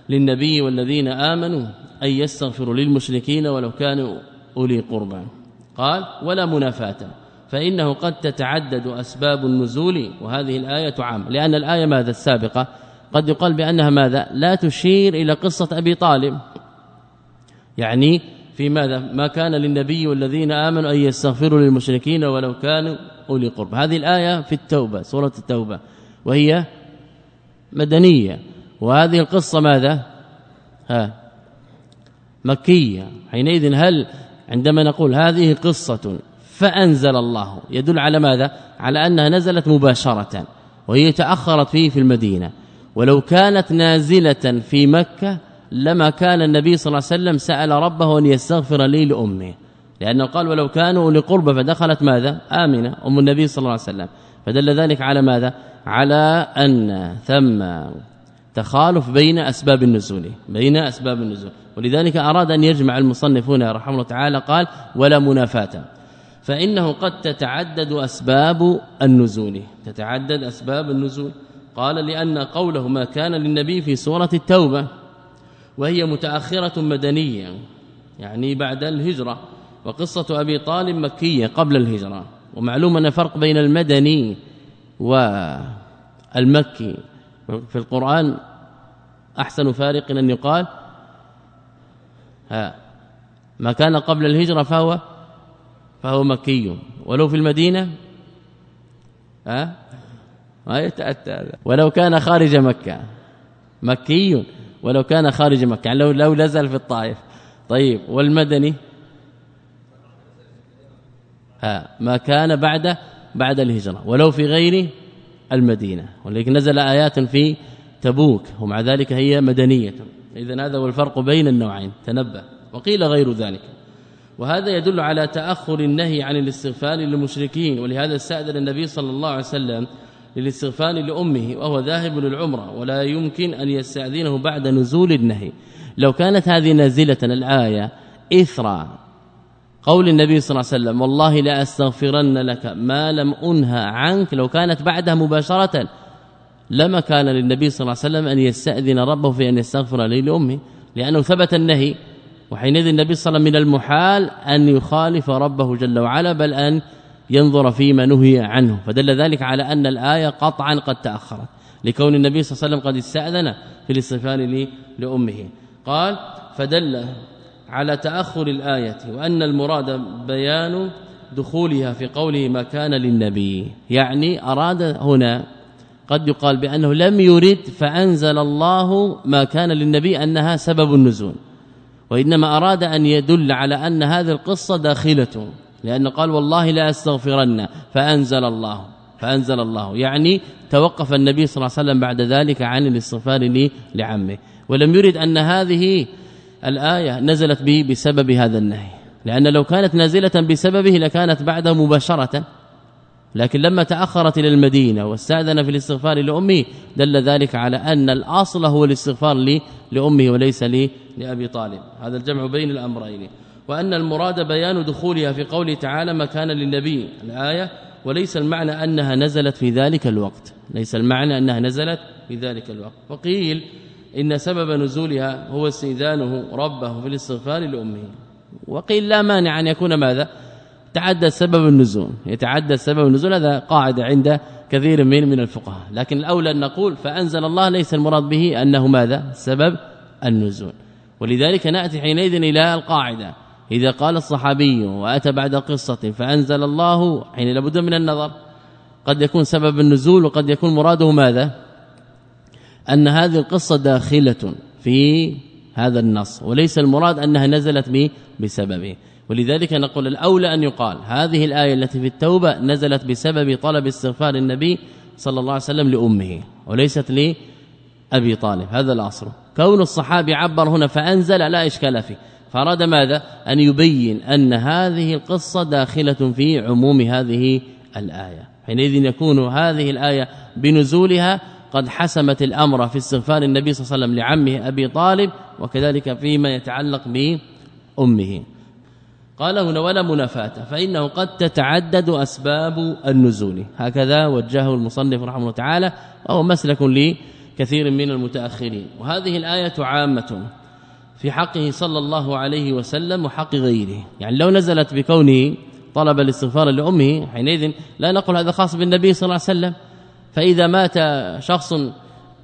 للنبي والذين آمنوا أن يستغفروا للمشركين ولو كانوا أولي قربى. قال ولا منافاة. فإنه قد تتعدد أسباب النزول وهذه الآية عام لأن الآية ماذا؟ السابقة. قد يقال بأنها ماذا؟ لا تشير إلى قصة أبي طالب. يعني في ماذا؟ ما كان للنبي والذين آمنوا أن يستغفروا للمشركين ولو كانوا أولي قرب. هذه الآية في التوبة سورة التوبة. وهي مدنية. وهذه القصة ماذا؟ ها مكية. حينئذ هل عندما نقول هذه قصة فأنزل الله. يدل على ماذا؟ على أنها نزلت مباشرة وهي تأخرت فيه في المدينة. ولو كانت نازلة في مكة لما كان النبي صلى الله عليه وسلم سأل ربه أن يستغفر لي لأمه. لأنه قال ولو كانوا لقربة فدخلت ماذا؟ آمنة أم النبي صلى الله عليه وسلم. فدل ذلك على ماذا؟ على أن ثم تخالف بين أسباب النزول بين أسباب النزول. ولذلك أراد أن يجمع المصنفون رحمه الله تعالى قال ولا منافاة فإنه قد تتعدد أسباب النزول. تتعدد أسباب النزول. قال لأن قوله ما كان للنبي في سورة التوبة وهي متأخرة مدنية يعني بعد الهجرة وقصة أبي طالب مكية قبل الهجرة ومعلوم أن فرق بين المدني والمكي. في القرآن أحسن فارق أن يقال ها ما كان قبل الهجرة فهو فهو مكي. ولو في المدينة ها؟ ما يتأتى. هذا ولو كان خارج مكة. مكي. ولو كان خارج مكة. يعني لو لو نزل في الطائف. طيب والمدني؟ ها ما كان بعد بعد الهجرة. ولو في غير المدينة. ولكن نزل آيات في تبوك. ومع ذلك هي مدنية. اذا هذا هو الفرق بين النوعين. تنبه. وقيل غير ذلك. وهذا يدل على تأخر النهي عن الاستغفار للمشركين ولهذا استأذن النبي صلى الله عليه وسلم للاستغفار لأمه وهو ذاهب للعمرة ولا يمكن أن يستأذنه بعد نزول النهي. لو كانت هذه نازلة الآية اثر قول النبي صلى الله عليه وسلم والله لا استغفرن لك ما لم أنهى عنك. لو كانت بعدها مباشرة لما كان للنبي صلى الله عليه وسلم أن يستأذن ربه في أن يستغفر لي لأمه لأنه ثبت النهي. وحينئذ النبي صلى الله عليه وسلم من المحال أن يخالف ربه جل وعلا بل أن ينظر فيما نهي عنه. فدل ذلك على أن الآية قطعا قد تأخرت لكون النبي صلى الله عليه وسلم قد استأذن في الاستغفار لأمه. قال فدل على تأخر الآية وأن المراد بيان دخولها في قوله ما كان للنبي. يعني أراد هنا قد يقال بأنه لم يرد فأنزل الله ما كان للنبي أنها سبب النزول. وإنما أراد أن يدل على أن هذه القصة داخلة لأن قال والله لا أستغفرن فأنزل الله فأنزل الله. يعني توقف النبي صلى الله عليه وسلم بعد ذلك عن الاستغفار لعمه. ولم يرد أن هذه الآية نزلت به بسبب هذا النهي. لأن لو كانت نازلة بسببه لكانت بعده مباشرة. لكن لما تأخرت إلى المدينة واستأذن في الاستغفار لأمه دل ذلك على أن الأصل هو الاستغفار لأمه وليس لي لأبي طالب. هذا الجمع بين الأمرين. وأن المراد بيان دخولها في قوله تعالى ما كان للنبي الآية وليس المعنى أنها نزلت في ذلك الوقت. ليس المعنى أنها نزلت في ذلك الوقت. وقيل إن سبب نزولها هو استئذانه ربه في الاستغفار لأمه. وقيل لا مانع أن يكون ماذا؟ تعدى سبب النزول يتعدى سبب النزول هذا قاعدة عند كثير من من الفقهاء. لكن الأولى أن نقول فأنزل الله ليس المراد به أنه ماذا؟ سبب النزول. ولذلك نأتي حينئذ إلى القاعدة. إذا قال الصحابي وأتى بعد قصة فأنزل الله حين لابد من النظر قد يكون سبب النزول وقد يكون مراده ماذا؟ أن هذه القصة داخلة في هذا النص وليس المراد أنها نزلت به بسببه. ولذلك نقول الأولى أن يقال هذه الآية التي في التوبة نزلت بسبب طلب استغفار النبي صلى الله عليه وسلم لأمه وليست لأبي طالب هذا الأصل. كون الصحابي عبر هنا فأنزل لا إشكال فيه. فأراد ماذا؟ أن يبين أن هذه القصة داخلة في عموم هذه الآية. حينئذ يكون هذه الآية بنزولها قد حسمت الأمر في استغفار النبي صلى الله عليه وسلم لعمه أبي طالب وكذلك فيما يتعلق بأمه. قال هنا ولا منافاة فإنه قد تتعدد أسباب النزول. هكذا وجهه المصنف رحمه الله تعالى وهو مسلك لكثير من المتأخرين. وهذه الآية عامة في حقه صلى الله عليه وسلم وحق غيره. يعني لو نزلت بكونه طلب الاستغفار لأمه حينئذ لا نقول هذا خاص بالنبي صلى الله عليه وسلم. فإذا مات شخص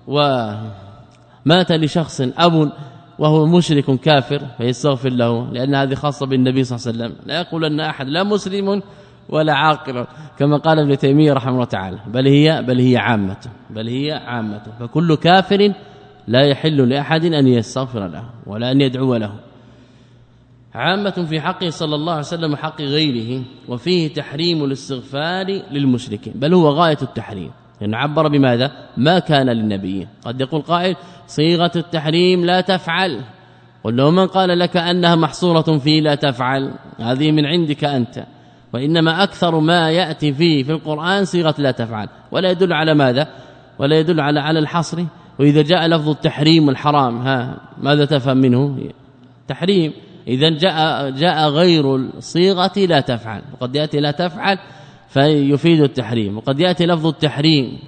ومات لشخص أب وهو مشرك كافر فيستغفر له لأن هذه خاصة بالنبي صلى الله عليه وسلم. لا يقول ان أحد لا مسلم ولا عاقل كما قال ابن تيمية رحمه الله تعالى بل هي بل هي عامة بل هي عامة. فكل كافر لا يحل لأحد أن يستغفر له ولا أن يدعو له. عامة في حقه صلى الله عليه وسلم وحق غيره وفيه تحريم الاستغفار للمشركين بل هو غاية التحريم. لأنه عبر بماذا؟ ما كان للنبي قد يقول قائل صيغة التحريم لا تفعل. قل له من قال لك أنها محصورة في لا تفعل؟ هذه من عندك أنت. وإنما أكثر ما يأتي فيه في القرآن صيغة لا تفعل. ولا يدل على ماذا؟ ولا يدل على على الحصر. وإذا جاء لفظ التحريم والحرام ها ماذا تفهم منه؟ تحريم. إذا جاء جاء غير الصيغة لا تفعل. وقد يأتي لا تفعل فيفيد التحريم. وقد يأتي لفظ التحريم.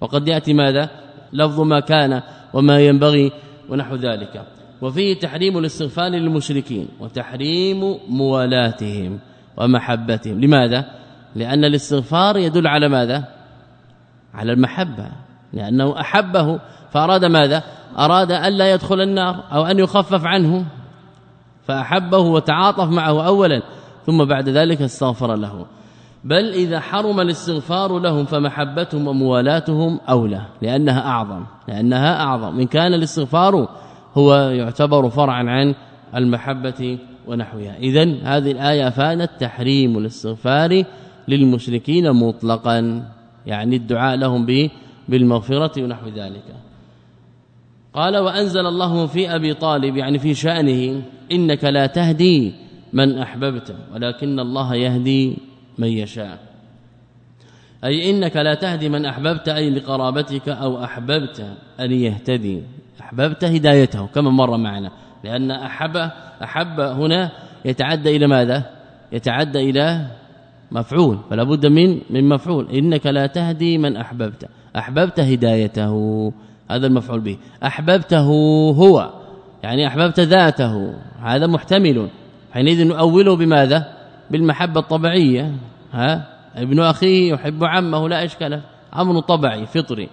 وقد يأتي ماذا؟ لفظ ما كان وما ينبغي ونحو ذلك. وفيه تحريم الاستغفار للمشركين وتحريم موالاتهم ومحبتهم. لماذا؟ لأن الاستغفار يدل على ماذا؟ على المحبة. لأنه أحبه فأراد ماذا؟ أراد ألا يدخل النار أو أن يخفف عنه. فأحبه وتعاطف معه أولا ثم بعد ذلك استغفر له. بل إذا حرم الاستغفار لهم فمحبتهم وموالاتهم أولى لأنها أعظم لأنها أعظم. إن كان الاستغفار هو يعتبر فرعا عن المحبة ونحوها. اذا هذه الآية أفادت تحريم الاستغفار للمشركين مطلقا يعني الدعاء لهم به بالمغفرة ونحو ذلك. قال وأنزل الله في أبي طالب يعني في شأنه إنك لا تهدي من أحببت ولكن الله يهدي من يشاء. أي إنك لا تهدي من أحببت أي لقرابتك أو أحببت أن يهتدي. أحببت هدايته كما مر معنا. لأن أحب أحب هنا يتعدى إلى ماذا؟ يتعدى إلى مفعول. فلا بد من من مفعول. إنك لا تهدي من أحببت. أحببت هدايته. هذا المفعول به. أحببته هو. يعني أحببت ذاته. هذا محتمل. حينئذ نؤوله بماذا؟ بالمحبة الطبيعية ها؟ ابن أخيه يحب عمه لا إشكال. أمر طبيعي فطري.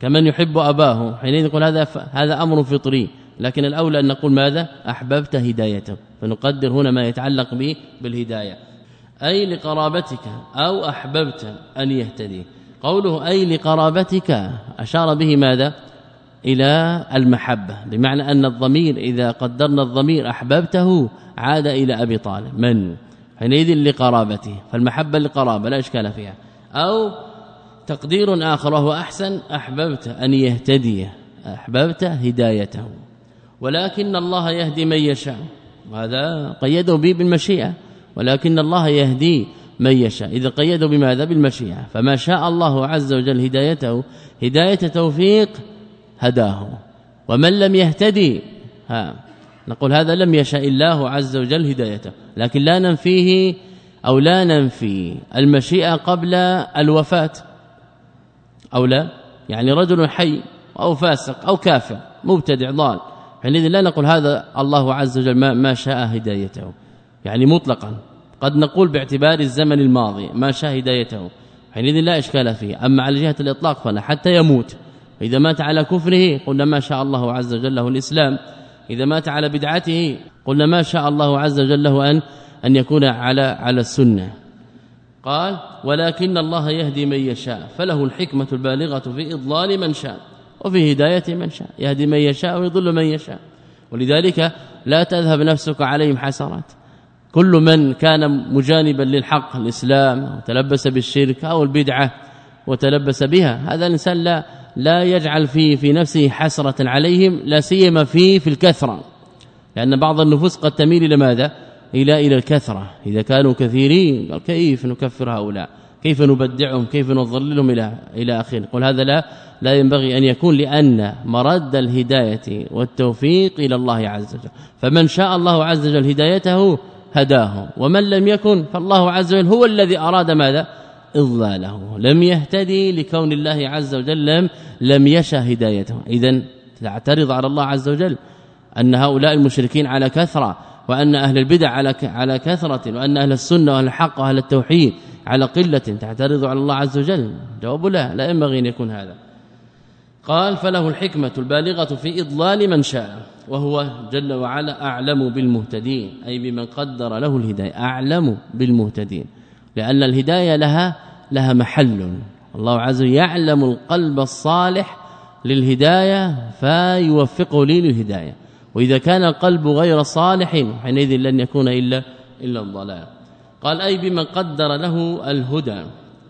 كمن يحب أباه. حينئذ يقول هذا هذا أمر فطري. لكن الأولى أن نقول ماذا؟ أحببت هدايته. فنقدر هنا ما يتعلق به بالهداية. أي لقرابتك أو أحببت أن يهتدي. قوله أي لقرابتك أشار به ماذا؟ إلى المحبة. بمعنى أن الضمير إذا قدرنا الضمير أحببته عاد إلى أبي طالب. من؟ حينئذ لقرابته فالمحبة لقرابة لا إشكال فيها. أو تقدير آخر وهو أحسن أحببت أن يهتدي أحببت هدايته. ولكن الله يهدي من يشاء. وهذا قيده به بالمشيئة. ولكن الله يهدي من يشاء. إذا قيده بماذا؟ بالمشيئة. فما شاء الله عز وجل هدايته هداية توفيق هداه. ومن لم يهتدي ها نقول هذا لم يشاء الله عز وجل هدايته لكن لا ننفيه أو لا ننفي المشيئة قبل الوفاة. أو لا؟ يعني رجل حي أو فاسق أو كافر مبتدع ضال. حينئذ لا نقول هذا الله عز وجل ما, ما شاء هدايته. يعني مطلقا. قد نقول باعتبار الزمن الماضي ما شاء هدايته. حينئذ لا إشكال فيه. أما على جهة الإطلاق فلا حتى يموت. إذا مات على كفره قلنا ما شاء الله عز وجل له الإسلام. إذا مات على بدعته قلنا ما شاء الله عز وجل له ان أن يكون على على السنة. قال ولكن الله يهدي من يشاء فله الحكمة البالغة في إضلال من شاء وفي هداية من شاء يهدي من يشاء ويضل من يشاء. ولذلك لا تذهب نفسك عليهم حسرات. كل من كان مجانبا للحق الإسلام وتلبس بالشرك أو البدعة وتلبس بها هذا الإنسان لا لا يجعل في في نفسه حسرة عليهم لا سيما في في الكثرة. لأن بعض النفوس قد تميل إلى ماذا؟ إلى إلى الكثرة. إذا كانوا كثيرين كيف نكفر هؤلاء؟ كيف نبدعهم؟ كيف نضللهم إلى إلى اخره قل هذا لا لا ينبغي أن يكون لأن مرد الهداية والتوفيق إلى الله عز وجل. فمن شاء الله عز وجل هدايته هداه ومن لم يكن فالله عز وجل هو الذي أراد ماذا؟ اضلاله لم يهتدي لكون الله عز وجل لم لم يشا هدايته اذا تعترض على الله عز وجل أن هؤلاء المشركين على كثرة وأن أهل البدع على على كثرة وأن أهل السنة وأهل الحق وأهل التوحيد على قلة. تعترض على الله عز وجل؟ جواب لا لا ينبغي أن يكون هذا. قال فله الحكمة البالغة في إضلال من شاء وهو جل وعلا أعلم بالمهتدين. أي بمن قدر له الهداية. أعلم بالمهتدين. لأن الهداية لها لها محل. الله عز وجل يعلم القلب الصالح للهداية فيوفقه لي للهداية. وإذا كان القلب غير صالح حينئذ لن يكون إلا إلا الضلال. قال أي بمن قدر له الهدى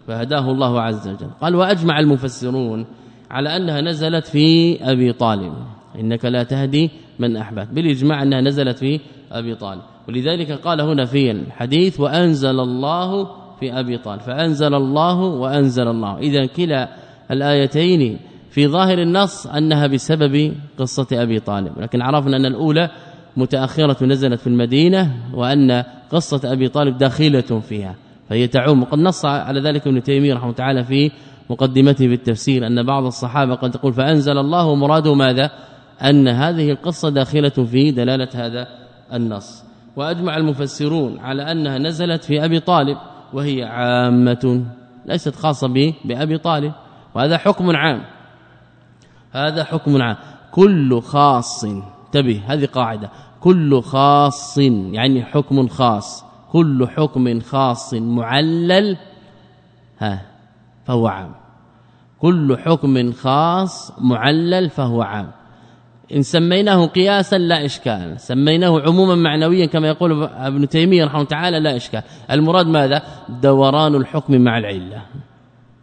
فهداه الله عز وجل. قال وأجمع المفسرون على أنها نزلت في أبي طالب. إنك لا تهدي من أحببت. بالإجماع أنها نزلت في أبي طالب. ولذلك قال هنا في الحديث وأنزل الله في أبي طالب. فأنزل الله وأنزل الله. إذا كلا الآيتين في ظاهر النص أنها بسبب قصة أبي طالب. لكن عرفنا أن الأولى متأخرة نزلت في المدينة وأن قصة أبي طالب داخلة فيها. فهي تعم. وقد نص على ذلك ابن تيمية رحمه تعالى في مقدمته بالتفسير أن بعض الصحابة قد تقول فأنزل الله. مراده ماذا؟ أن هذه القصة داخلة في دلالة هذا النص. وأجمع المفسرون على أنها نزلت في أبي طالب. وهي عامة ليست خاصة به بأبي طالب. وهذا حكم عام. هذا حكم عام. كل خاص انتبه هذه قاعدة. كل خاص يعني حكم خاص. كل حكم خاص معلل ها فهو عام. كل حكم خاص معلل فهو عام. إن سميناه قياسا لا إشكال. سميناه عموما معنويا كما يقول ابن تيمية رحمه تعالى لا إشكال. المراد ماذا؟ دوران الحكم مع العلة.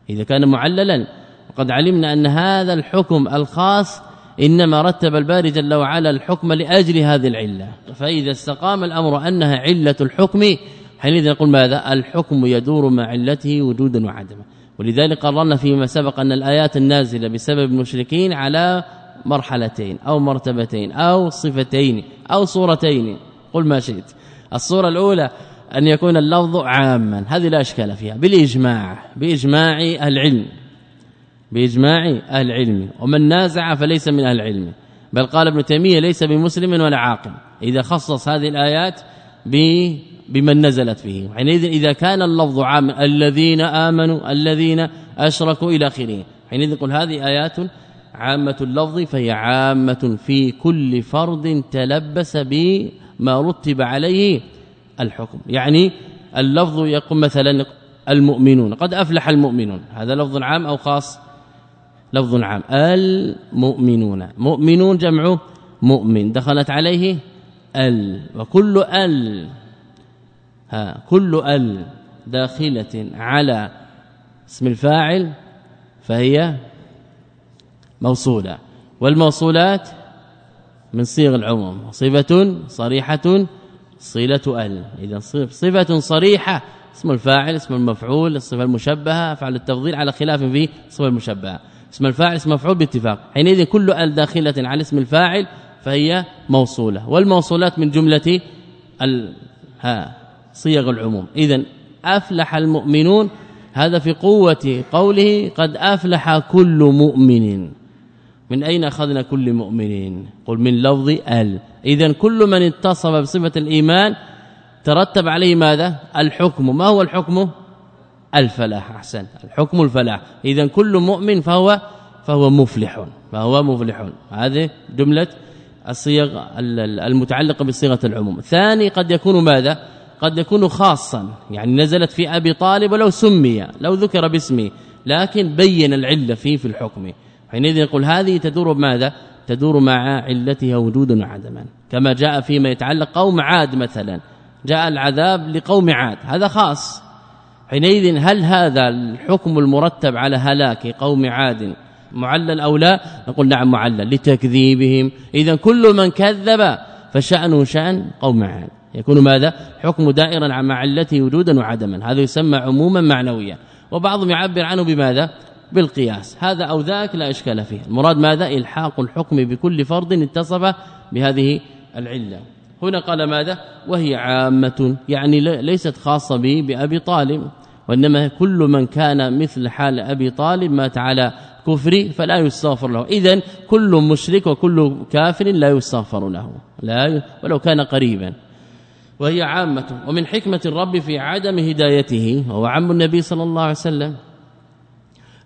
إذا كان معللا وقد علمنا أن هذا الحكم الخاص إنما رتب الباري جل وعلا الحكم لأجل هذه العلة. فإذا استقام الأمر أنها علة الحكم حينئذ نقول ماذا؟ الحكم يدور مع علته وجودا وعدما. ولذلك قررنا فيما سبق أن الآيات النازلة بسبب المشركين على مرحلتين أو مرتبتين أو صفتين أو صورتين. قل ما شئت. الصورة الأولى أن يكون اللفظ عاما. هذه لا إشكال فيها. بالإجماع. بإجماع العلم. بإجماع العلم. ومن نازع فليس من أهل العلم. بل قال ابن تيمية ليس بمسلم ولا عاقل. إذا خصص هذه الآيات بمن نزلت فيه. حينئذ إذا كان اللفظ عام الذين آمنوا الذين أشركوا إلى آخره. حينئذ نقول هذه آيات عامة اللفظ فهي عامة في كل فرد تلبس بما رتب عليه الحكم. يعني اللفظ يقوم مثلا المؤمنون. قد أفلح المؤمنون. هذا لفظ عام أو خاص؟ لفظ عام. المؤمنون. مؤمنون جمع مؤمن. دخلت عليه ال. وكل ال. ها كل ال داخلة على اسم الفاعل فهي موصولة. والموصولات من صيغ العموم. صفة صريحة صلة أل. إذا صفة صريحة اسم الفاعل اسم المفعول الصفة المشبهة افعل التفضيل على خلاف في الصفه المشبهة. اسم الفاعل اسم مفعول باتفاق. حينئذ كل أل داخلة على اسم الفاعل فهي موصولة. والموصولات من جملة ال ها صيغ العموم. اذا أفلح المؤمنون هذا في قوة قوله قد أفلح كل مؤمن. من أين أخذنا كل مؤمن قل من لفظ ال. اذا كل من اتصف بصفة الإيمان ترتب عليه ماذا؟ الحكم. ما هو الحكم؟ الفلاح. أحسن. الحكم الفلاح. اذا كل مؤمن فهو فهو مفلح. فهو مفلح. هذه جملة الصيغ المتعلقة بصيغة العموم. ثاني قد يكون ماذا؟ قد يكون خاصا. يعني نزلت في أبي طالب ولو سمي لو ذكر باسمه لكن بين العلة فيه في الحكم. حينئذ يقول هذه تدور بماذا؟ تدور مع علتها وجودا وعدما. كما جاء فيما يتعلق قوم عاد مثلا. جاء العذاب لقوم عاد. هذا خاص. حينئذ هل هذا الحكم المرتب على هلاك قوم عاد معلل أو لا؟ نقول نعم معلل. لتكذيبهم. اذا كل من كذب فشأنه شأن قوم عاد. يكون ماذا؟ حكم دائرا مع علته وجودا وعدما. هذا يسمى عموما معنويا. وبعضهم يعبر عنه بماذا؟ بالقياس. هذا أو ذاك لا إشكال فيه. المراد ماذا؟ إلحاق الحكم بكل فرض اتصف بهذه العلة. هنا قال ماذا؟ وهي عامة يعني ليست خاصة به بأبي طالب وإنما كل من كان مثل حال أبي طالب مات على كفر فلا يستغفر له. اذا كل مشرك وكل كافر لا يستغفر له. لا ولو كان قريبا. وهي عامة. ومن حكمة الرب في عدم هدايته وهو عم النبي صلى الله عليه وسلم.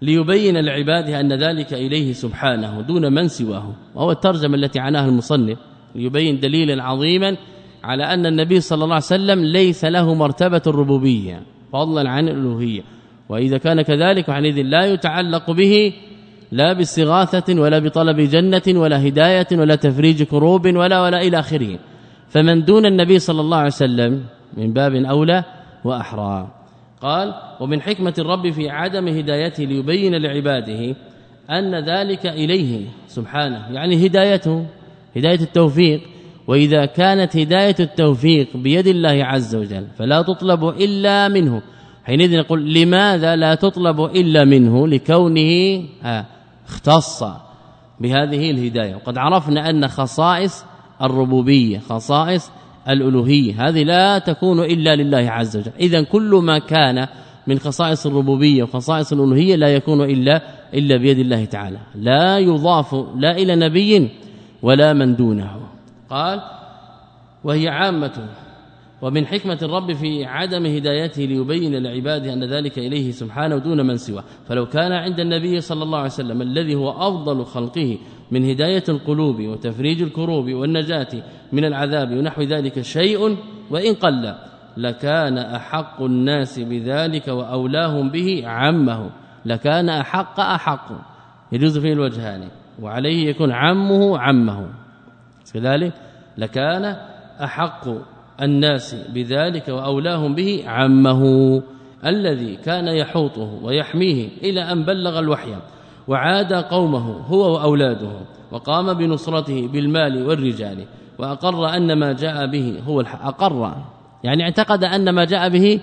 ليبين لعباده أن ذلك إليه سبحانه دون من سواه. وهو الترجمة التي عناها المصنف ليبين دليلا عظيما على أن النبي صلى الله عليه وسلم ليس له مرتبة الربوبية فضلا عن الألوهية. وإذا كان كذلك فحينئذ لا يتعلق به لا باستغاثة ولا بطلب جنة ولا هداية ولا تفريج كروب ولا ولا إلى آخره. فمن دون النبي صلى الله عليه وسلم من باب أولى وأحرى. قال ومن حكمة الرب في عدم هدايته ليبين لعباده أن ذلك إليه. سبحانه يعني هدايته هداية التوفيق. وإذا كانت هداية التوفيق بيد الله عز وجل فلا تطلب إلا منه. حينئذ نقول لماذا لا تطلب إلا منه؟ لكونه اختص بهذه الهداية. وقد عرفنا أن خصائص الربوبية خصائص الألوهية. هذه لا تكون إلا لله عز وجل. اذا كل ما كان من خصائص الربوبية وخصائص الألوهية لا يكون إلا إلا بيد الله تعالى. لا يضاف لا إلى نبي ولا من دونه. قال وهي عامة. ومن حكمة الرب في عدم هدايته ليبين لعباده أن ذلك إليه سبحانه دون من سواه. فلو كان عند النبي صلى الله عليه وسلم الذي هو أفضل خلقه من هداية القلوب وتفريج الكروب والنجاة من العذاب ونحو ذلك شيء وإن قل لكان أحق الناس بذلك وأولاهم به عمه. لكان أحق أحق. يجوز فيه الوجهان. وعليه يكون عمه عمه. كذلك لكان أحق الناس بذلك وأولاهم به عمه الذي كان يحوطه ويحميه إلى أن بلغ الوحي وعاد قومه هو وأولاده وقام بنصرته بالمال والرجال وأقر أن ما جاء به هو الحق. أقر يعني اعتقد أن ما جاء به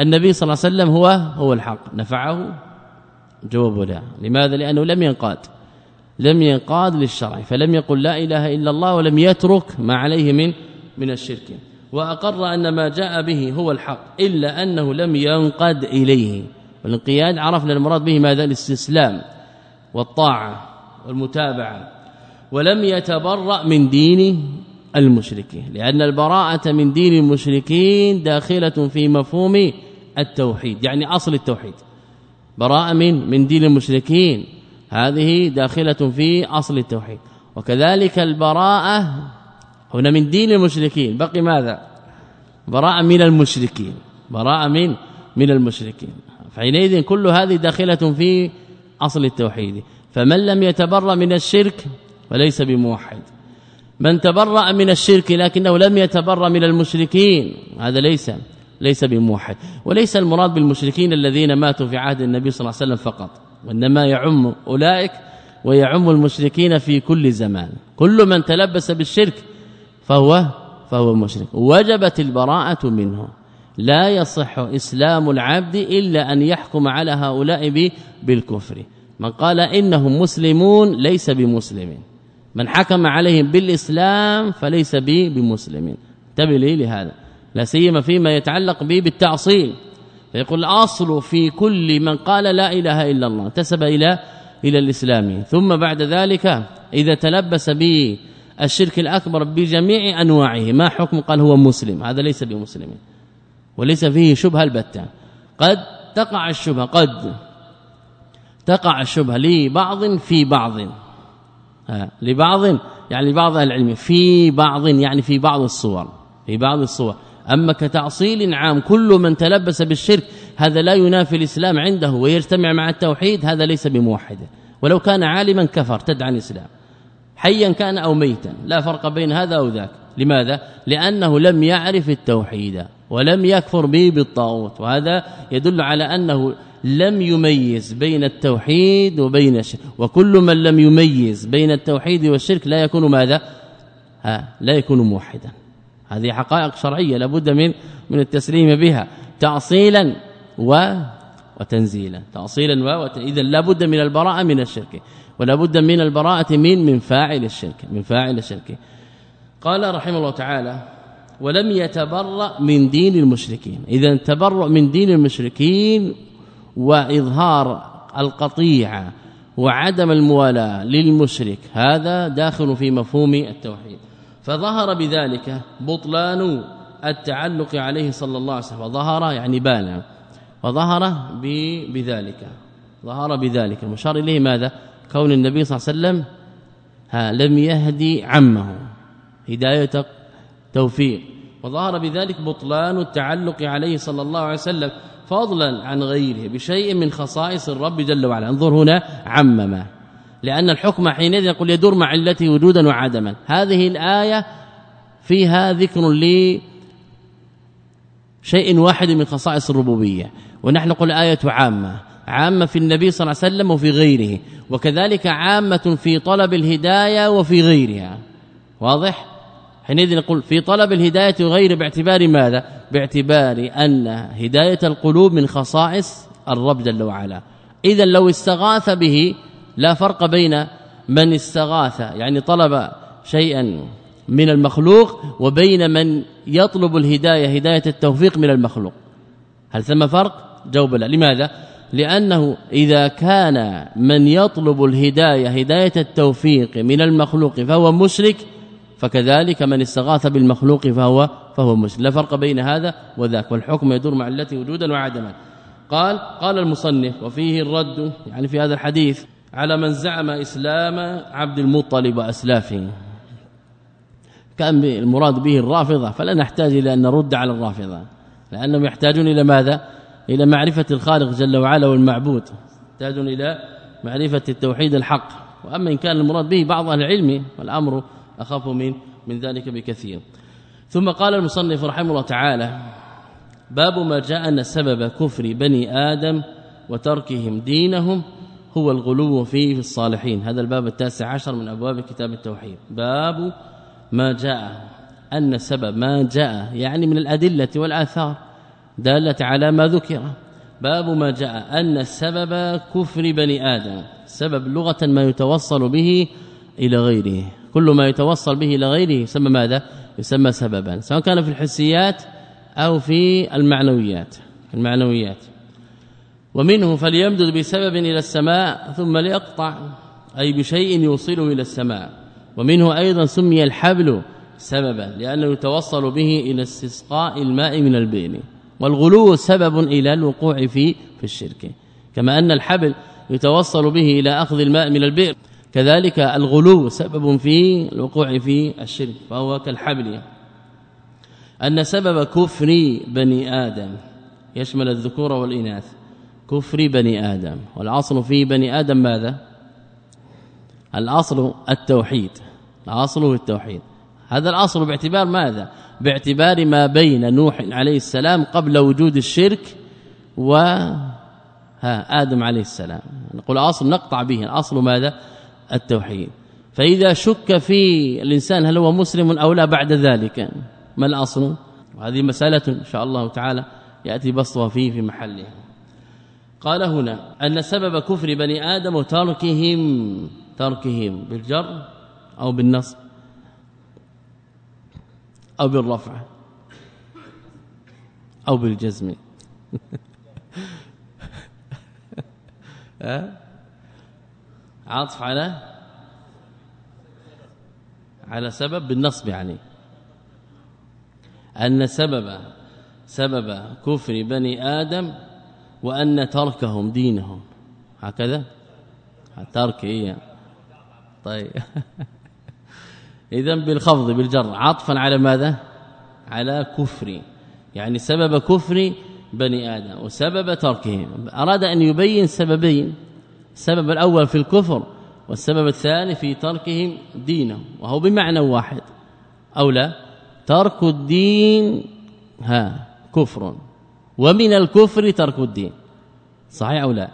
النبي صلى الله عليه وسلم هو هو الحق. نفعه؟ جواب لا. لماذا؟ لأنه لم ينقاد لم ينقاد للشرع فلم يقل لا إله إلا الله ولم يترك ما عليه من من الشرك. وأقر أن ما جاء به هو الحق إلا أنه لم ينقد إليه. والانقياد عرفنا المراد به ماذا؟ الاستسلام والطاعة والمتابعة. ولم يتبرأ من دين المشركين لأن البراءة من دين المشركين داخلة في مفهوم التوحيد يعني أصل التوحيد. براءة من من دين المشركين هذه داخلة في أصل التوحيد. وكذلك البراءة هنا من دين المشركين. بقي ماذا؟ براءة من المشركين. براءة من من المشركين. فحينئذ كل هذه داخلة في أصل التوحيد. فمن لم يتبرأ من الشرك فليس بموحد. من تبرأ من الشرك لكنه لم يتبرأ من المشركين هذا ليس ليس بموحد. وليس المراد بالمشركين الذين ماتوا في عهد النبي صلى الله عليه وسلم فقط. وإنما يعم أولئك ويعم المشركين في كل زمان. كل من تلبس بالشرك فهو فهو مشرك. وجبت البراءة منه. لا يصح إسلام العبد إلا أن يحكم على هؤلاء بالكفر. من قال إنهم مسلمون ليس بمسلم من حكم عليهم بالإسلام فليس بمسلم انتبه لي لهذا. لا سيما فيما يتعلق به بالتعصيل فيقول الأصل في كل من قال لا إله إلا الله انتسب إلى إلى الإسلام. ثم بعد ذلك إذا تلبس به الشرك الأكبر بجميع أنواعه. ما حكم؟ قال هو مسلم. هذا ليس بمسلم. وليس فيه شبهة البتة. قد تقع الشبهة. قد تقع الشبهة لبعض في بعض. لبعض يعني لبعض العلم. في بعض يعني في بعض الصور. في بعض الصور. أما كتعصيل عام كل من تلبس بالشرك هذا لا ينافي الإسلام عنده ويجتمع مع التوحيد هذا ليس بموحد. ولو كان عالما كفر تدعى الإسلام. حيا كان أو ميتا. لا فرق بين هذا أو ذاك. لماذا؟ لأنه لم يعرف التوحيد ولم يكفر به بالطاغوت. وهذا يدل على أنه لم يميز بين التوحيد وبين الشرك. وكل من لم يميز بين التوحيد والشرك لا يكون ماذا؟ ها لا يكون موحدا. هذه حقائق شرعية لابد من من التسليم بها. تعصيلا و وتنزيلا. تاصيلا و اذا لابد من البراءة من الشرك. ولا بد من البراءة من من فاعل الشرك من فاعل الشرك. قال رحمه الله تعالى ولم يتبرأ من دين المشركين. إذا تبرؤ من دين المشركين وإظهار القطيعه وعدم الموالاة للمشرك هذا داخل في مفهوم التوحيد. فظهر بذلك بطلان التعلق عليه صلى الله عليه وسلم. ظهر يعني بان وظهر بذلك. ظهر بذلك. المشار إليه ماذا؟ كون النبي صلى الله عليه وسلم لم يهدي عمه. هداية توفيق. وظهر بذلك بطلان التعلق عليه صلى الله عليه وسلم فضلا عن غيره بشيء من خصائص الرب جل وعلا. انظر هنا عمم لأن الحكم حينئذ يقول يدور مع علته وجودا وعدما. هذه الآية فيها ذكر لي شيء واحد من خصائص الربوبية. ونحن نقول آية عامة. عامة في النبي صلى الله عليه وسلم وفي غيره. وكذلك عامة في طلب الهداية وفي غيرها. واضح؟ حينئذ نقول في طلب الهداية وغيره باعتبار ماذا؟ باعتبار أن هداية القلوب من خصائص الرب جل وعلا. اذا لو استغاث به لا فرق بين من استغاث يعني طلب شيئا من المخلوق وبين من يطلب الهداية هداية التوفيق من المخلوق. هل ثم فرق؟ جواب لا. لماذا؟ لأنه إذا كان من يطلب الهداية هداية التوفيق من المخلوق فهو مشرك فكذلك من استغاث بالمخلوق فهو فهو مشرك. لا فرق بين هذا وذاك والحكم يدور مع التي وجودا وعدما. قال قال المصنف وفيه الرد يعني في هذا الحديث على من زعم إسلام عبد المطلب وأسلافه. كان المراد به الرافضة فلا نحتاج إلى أن نرد على الرافضة لأنهم يحتاجون إلى ماذا؟ إلى معرفة الخالق جل وعلا والمعبود يحتاجون إلى معرفة التوحيد الحق. وأما إن كان المراد به بعض أهل العلم والأمر أخف من من ذلك بكثير. ثم قال المصنف رحمه الله تعالى باب ما جاء ان سبب كفر بني آدم وتركهم دينهم هو الغلو فيه في الصالحين. هذا الباب التاسع عشر من أبواب كتاب التوحيد. باب ما جاء أن سبب ما جاء يعني من الأدلة والآثار. دالة على ما ذكر. باب ما جاء أن سبب كفر بني آدم سبب لغة ما يتوصل به إلى غيره. كل ما يتوصل به إلى غيره يسمى ماذا؟ يسمى سببا سواء كان في الحسيات أو في المعنويات المعنويات. ومنه فليمدد بسبب إلى السماء ثم ليقطع أي بشيء يوصله إلى السماء. ومنه أيضا سمي الحبل سببا لأنه يتوصل به إلى استسقاء الماء من البئر. والغلو سبب إلى الوقوع في في الشرك. كما أن الحبل يتوصل به إلى أخذ الماء من البئر. كذلك الغلو سبب في الوقوع في الشرك فهو كالحبل. أن سبب كفر بني آدم يشمل الذكور والإناث. كفر بني آدم. والأصل في بني آدم ماذا؟ الأصل التوحيد. الأصل التوحيد. هذا الأصل باعتبار ماذا؟ باعتبار ما بين نوح عليه السلام قبل وجود الشرك و ها آدم عليه السلام. نقول اصل نقطع به الأصل ماذا؟ التوحيد. فإذا شك في الإنسان هل هو مسلم أو لا بعد ذلك ما الأصل؟ وهذه مسألة إن شاء الله تعالى يأتي بسطها فيه في محله. قال هنا أن سبب كفر بني آدم تركهم تركهم بالجر أو بالنصب. أو بالرفع. أو بالجزم. عطف على؟ على سبب؟ بالنصب يعني. أن سبب سبب كفر بني آدم وأن تركهم دينهم. هكذا؟ ترك إيه طيب. اذا بالخفض بالجر. عطفا على ماذا؟ على كفر. يعني سبب كفر بني آدم وسبب تركهم. أراد أن يبين سببين. السبب الأول في الكفر والسبب الثاني في تركهم دينهم وهو بمعنى واحد. أو لا؟ ترك الدين. ها كفر. ومن الكفر ترك الدين. صحيح أو لا؟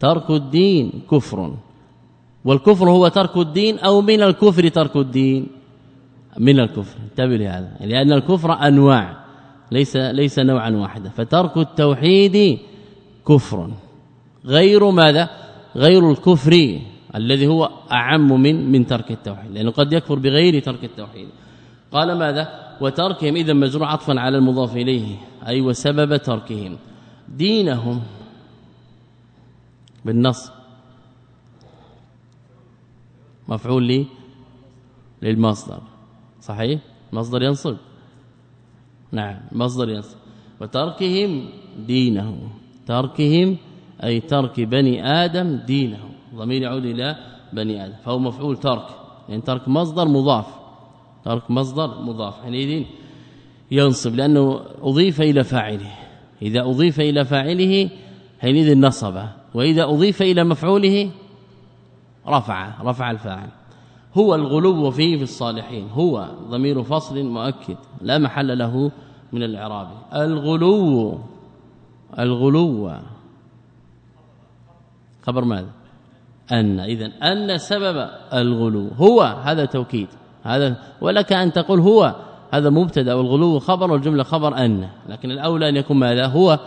ترك الدين كفر. والكفر هو ترك الدين أو من الكفر ترك الدين. من الكفر. انتبه لهذا. لأن الكفر أنواع. ليس ليس نوعا واحدا. فترك التوحيد كفر. غير ماذا؟ غير الكفر الذي هو أعم من من ترك التوحيد. لأنه قد يكفر بغير ترك التوحيد. قال ماذا؟ وتركهم اذا مجرور عطفا على المضاف إليه. أي وسبب تركهم. دينهم. بالنص. مفعول لي للمصدر. صحيح؟ مصدر ينصب. نعم مصدر ينصب. وتركهم دينه تركهم أي ترك بني آدم دينه ضمير يعود إلى بني آدم. فهو مفعول ترك. يعني ترك مصدر مضاف. ترك مصدر مضاف. حينئذ ينصب لأنه أضيف إلى فاعله. إذا أضيف إلى فاعله حينئذ نصب. وإذا أضيف إلى مفعوله رفع رفع الفاعل. هو الغلو فيه في الصالحين. هو ضمير فصل مؤكد لا محل له من الإعراب. الغلو الغلو. خبر ماذا؟ أن اذا أن سبب الغلو. هو هذا توكيد. هذا ولك أن تقول هو. هذا مبتدا والغلو خبر والجملة خبر أن. لكن الأولى أن يكون ماذا؟ هو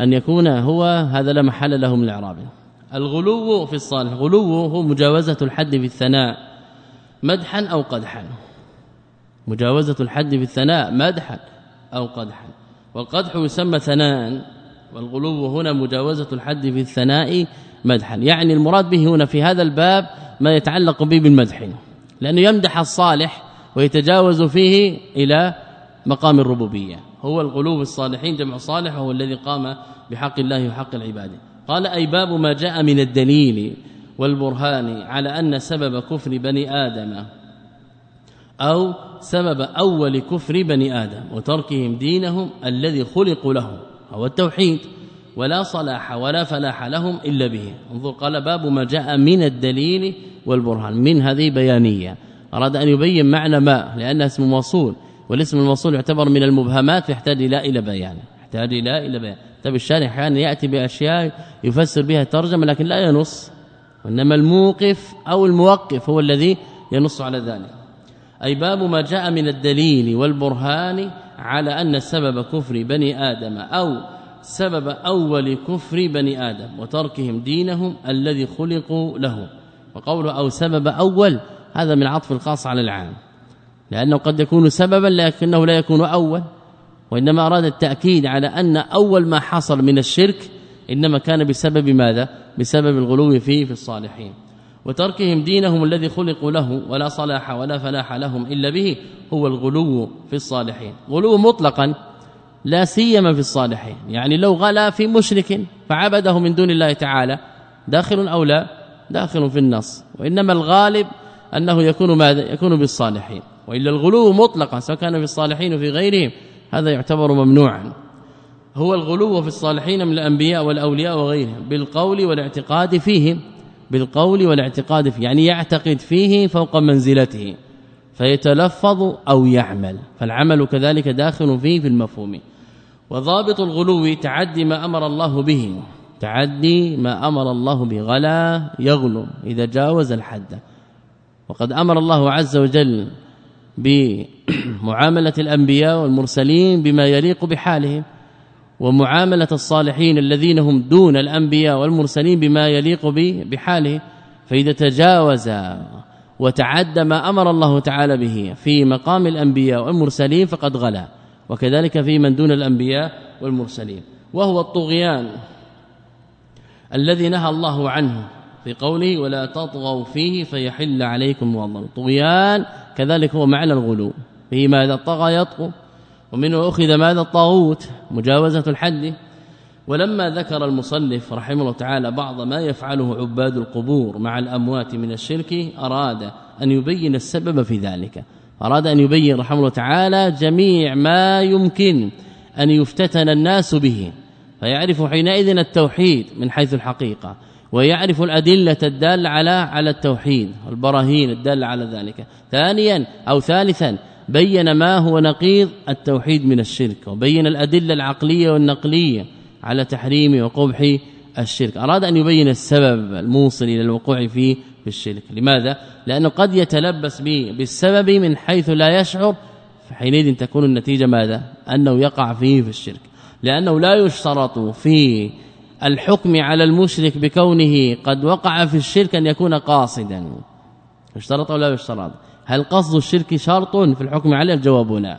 أن يكون هو هذا لا محل له من الإعراب. الغلو في الصالح. غلو هو مجاوزة الحد في الثناء مدحا أو قدحا. مجاوزة الحد في الثناء مدحا أو قدحا. والقدح يسمى ثناء. والغلو هنا مجاوزة الحد في الثناء مدحا. يعني المراد به هنا في هذا الباب ما يتعلق به بالمدح. لأنه يمدح الصالح ويتجاوز فيه إلى مقام الربوبية. هو الغلو الصالحين جمع صالح وهو الذي قام بحق الله وحق العباد. قال أي باب ما جاء من الدليل والبرهان على أن سبب كفر بني آدم أو سبب أول كفر بني آدم وتركهم دينهم الذي خلقوا له هو التوحيد ولا صلاح ولا فلاح لهم إلا به. انظر قال باب ما جاء من الدليل والبرهان من هذه بيانية. أراد أن يبين معنى ما لأنها اسم موصول والاسم الموصول يعتبر من المبهمات يحتاج لا إلى بيان يحتاج لا إلى بيان. طب الشارح أحيانا يأتي بأشياء يفسر بها ترجمه لكن لا ينص وإنما الموقف أو الموقف هو الذي ينص على ذلك. أي باب ما جاء من الدليل والبرهان على أن سبب كفر بني آدم أو سبب أول كفر بني آدم وتركهم دينهم الذي خلقوا له وقوله أو سبب أول هذا من عطف الخاص على العام. لأنه قد يكون سببا لكنه لا يكون أول. وإنما أراد التأكيد على أن أول ما حصل من الشرك إنما كان بسبب ماذا؟ بسبب الغلو فيه في الصالحين. وتركهم دينهم الذي خلقوا له ولا صلاح ولا فلاح لهم إلا به هو الغلو في الصالحين. غلو مطلقا لا سيما في الصالحين. يعني لو غلا في مشرك فعبده من دون الله تعالى داخل أو لا داخل في النص. وإنما الغالب أنه يكون ماذا؟ يكون بالصالحين. وإلا الغلو مطلقا سواء كان في الصالحين وفي غيرهم. هذا يعتبر ممنوعا. هو الغلو في الصالحين من الأنبياء والأولياء وغيرهم بالقول والاعتقاد فيهم بالقول والاعتقاد فيه يعني يعتقد فيه فوق منزلته فيتلفظ أو يعمل فالعمل كذلك داخل فيه في المفهوم. وضابط الغلو تعدي ما أمر الله به تعدي ما أمر الله به غلا يغلو إذا جاوز الحد. وقد أمر الله عز وجل بمعاملة الأنبياء والمرسلين بما يليق بحالهم ومعاملة الصالحين الذين هم دون الأنبياء والمرسلين بما يليق بحاله فإذا تجاوز وتعدى ما أمر الله تعالى به في مقام الأنبياء والمرسلين فقد غلا وكذلك في من دون الأنبياء والمرسلين. وهو الطغيان الذي نهى الله عنه في قوله ولا تطغوا فيه فيحل عليكم والله طغيان كذلك هو معنى الغلو. فيه ماذا طغى يطغى ومنه أخذ ماذا الطاغوت مجاوزة الحد. ولما ذكر المصنف رحمه الله تعالى بعض ما يفعله عباد القبور مع الأموات من الشرك أراد أن يبين السبب في ذلك. أراد أن يبين رحمه الله تعالى جميع ما يمكن أن يفتتن الناس به. فيعرف حينئذ التوحيد من حيث الحقيقة. ويعرف الأدلة الدالة على على التوحيد والبراهين الدالة على ذلك. ثانيا أو ثالثا بين ما هو نقيض التوحيد من الشرك وبين الأدلة العقلية والنقلية على تحريم وقبح الشرك. أراد أن يبين السبب الموصل إلى الوقوع فيه في الشرك. لماذا؟ لأنه قد يتلبس به بالسبب من حيث لا يشعر فحينئذ تكون النتيجة ماذا؟ أنه يقع فيه في الشرك. لأنه لا يشترط في الحكم على المشرك بكونه قد وقع في الشرك أن يكون قاصدا. يشترط أو لا هل قصد الشرك شرط في الحكم عليه؟ الجواب لا.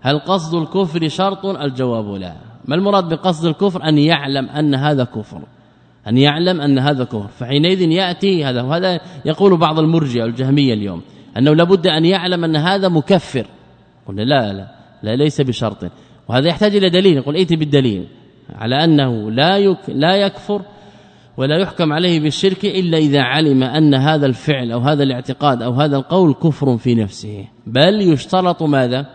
هل قصد الكفر شرط؟ الجواب لا. ما المراد بقصد الكفر؟ أن يعلم أن هذا كفر. أن يعلم أن هذا كفر. فحينئذ يأتي هذا وهذا يقول بعض المرجئة الجهمية اليوم أنه لابد أن يعلم أن هذا مكفر. قلنا لا لا لا ليس بشرط. وهذا يحتاج إلى دليل. يقول ائت بالدليل. على أنه لا لا يكفر ولا يحكم عليه بالشرك إلا إذا علم أن هذا الفعل أو هذا الاعتقاد أو هذا القول كفر في نفسه. بل يشترط ماذا؟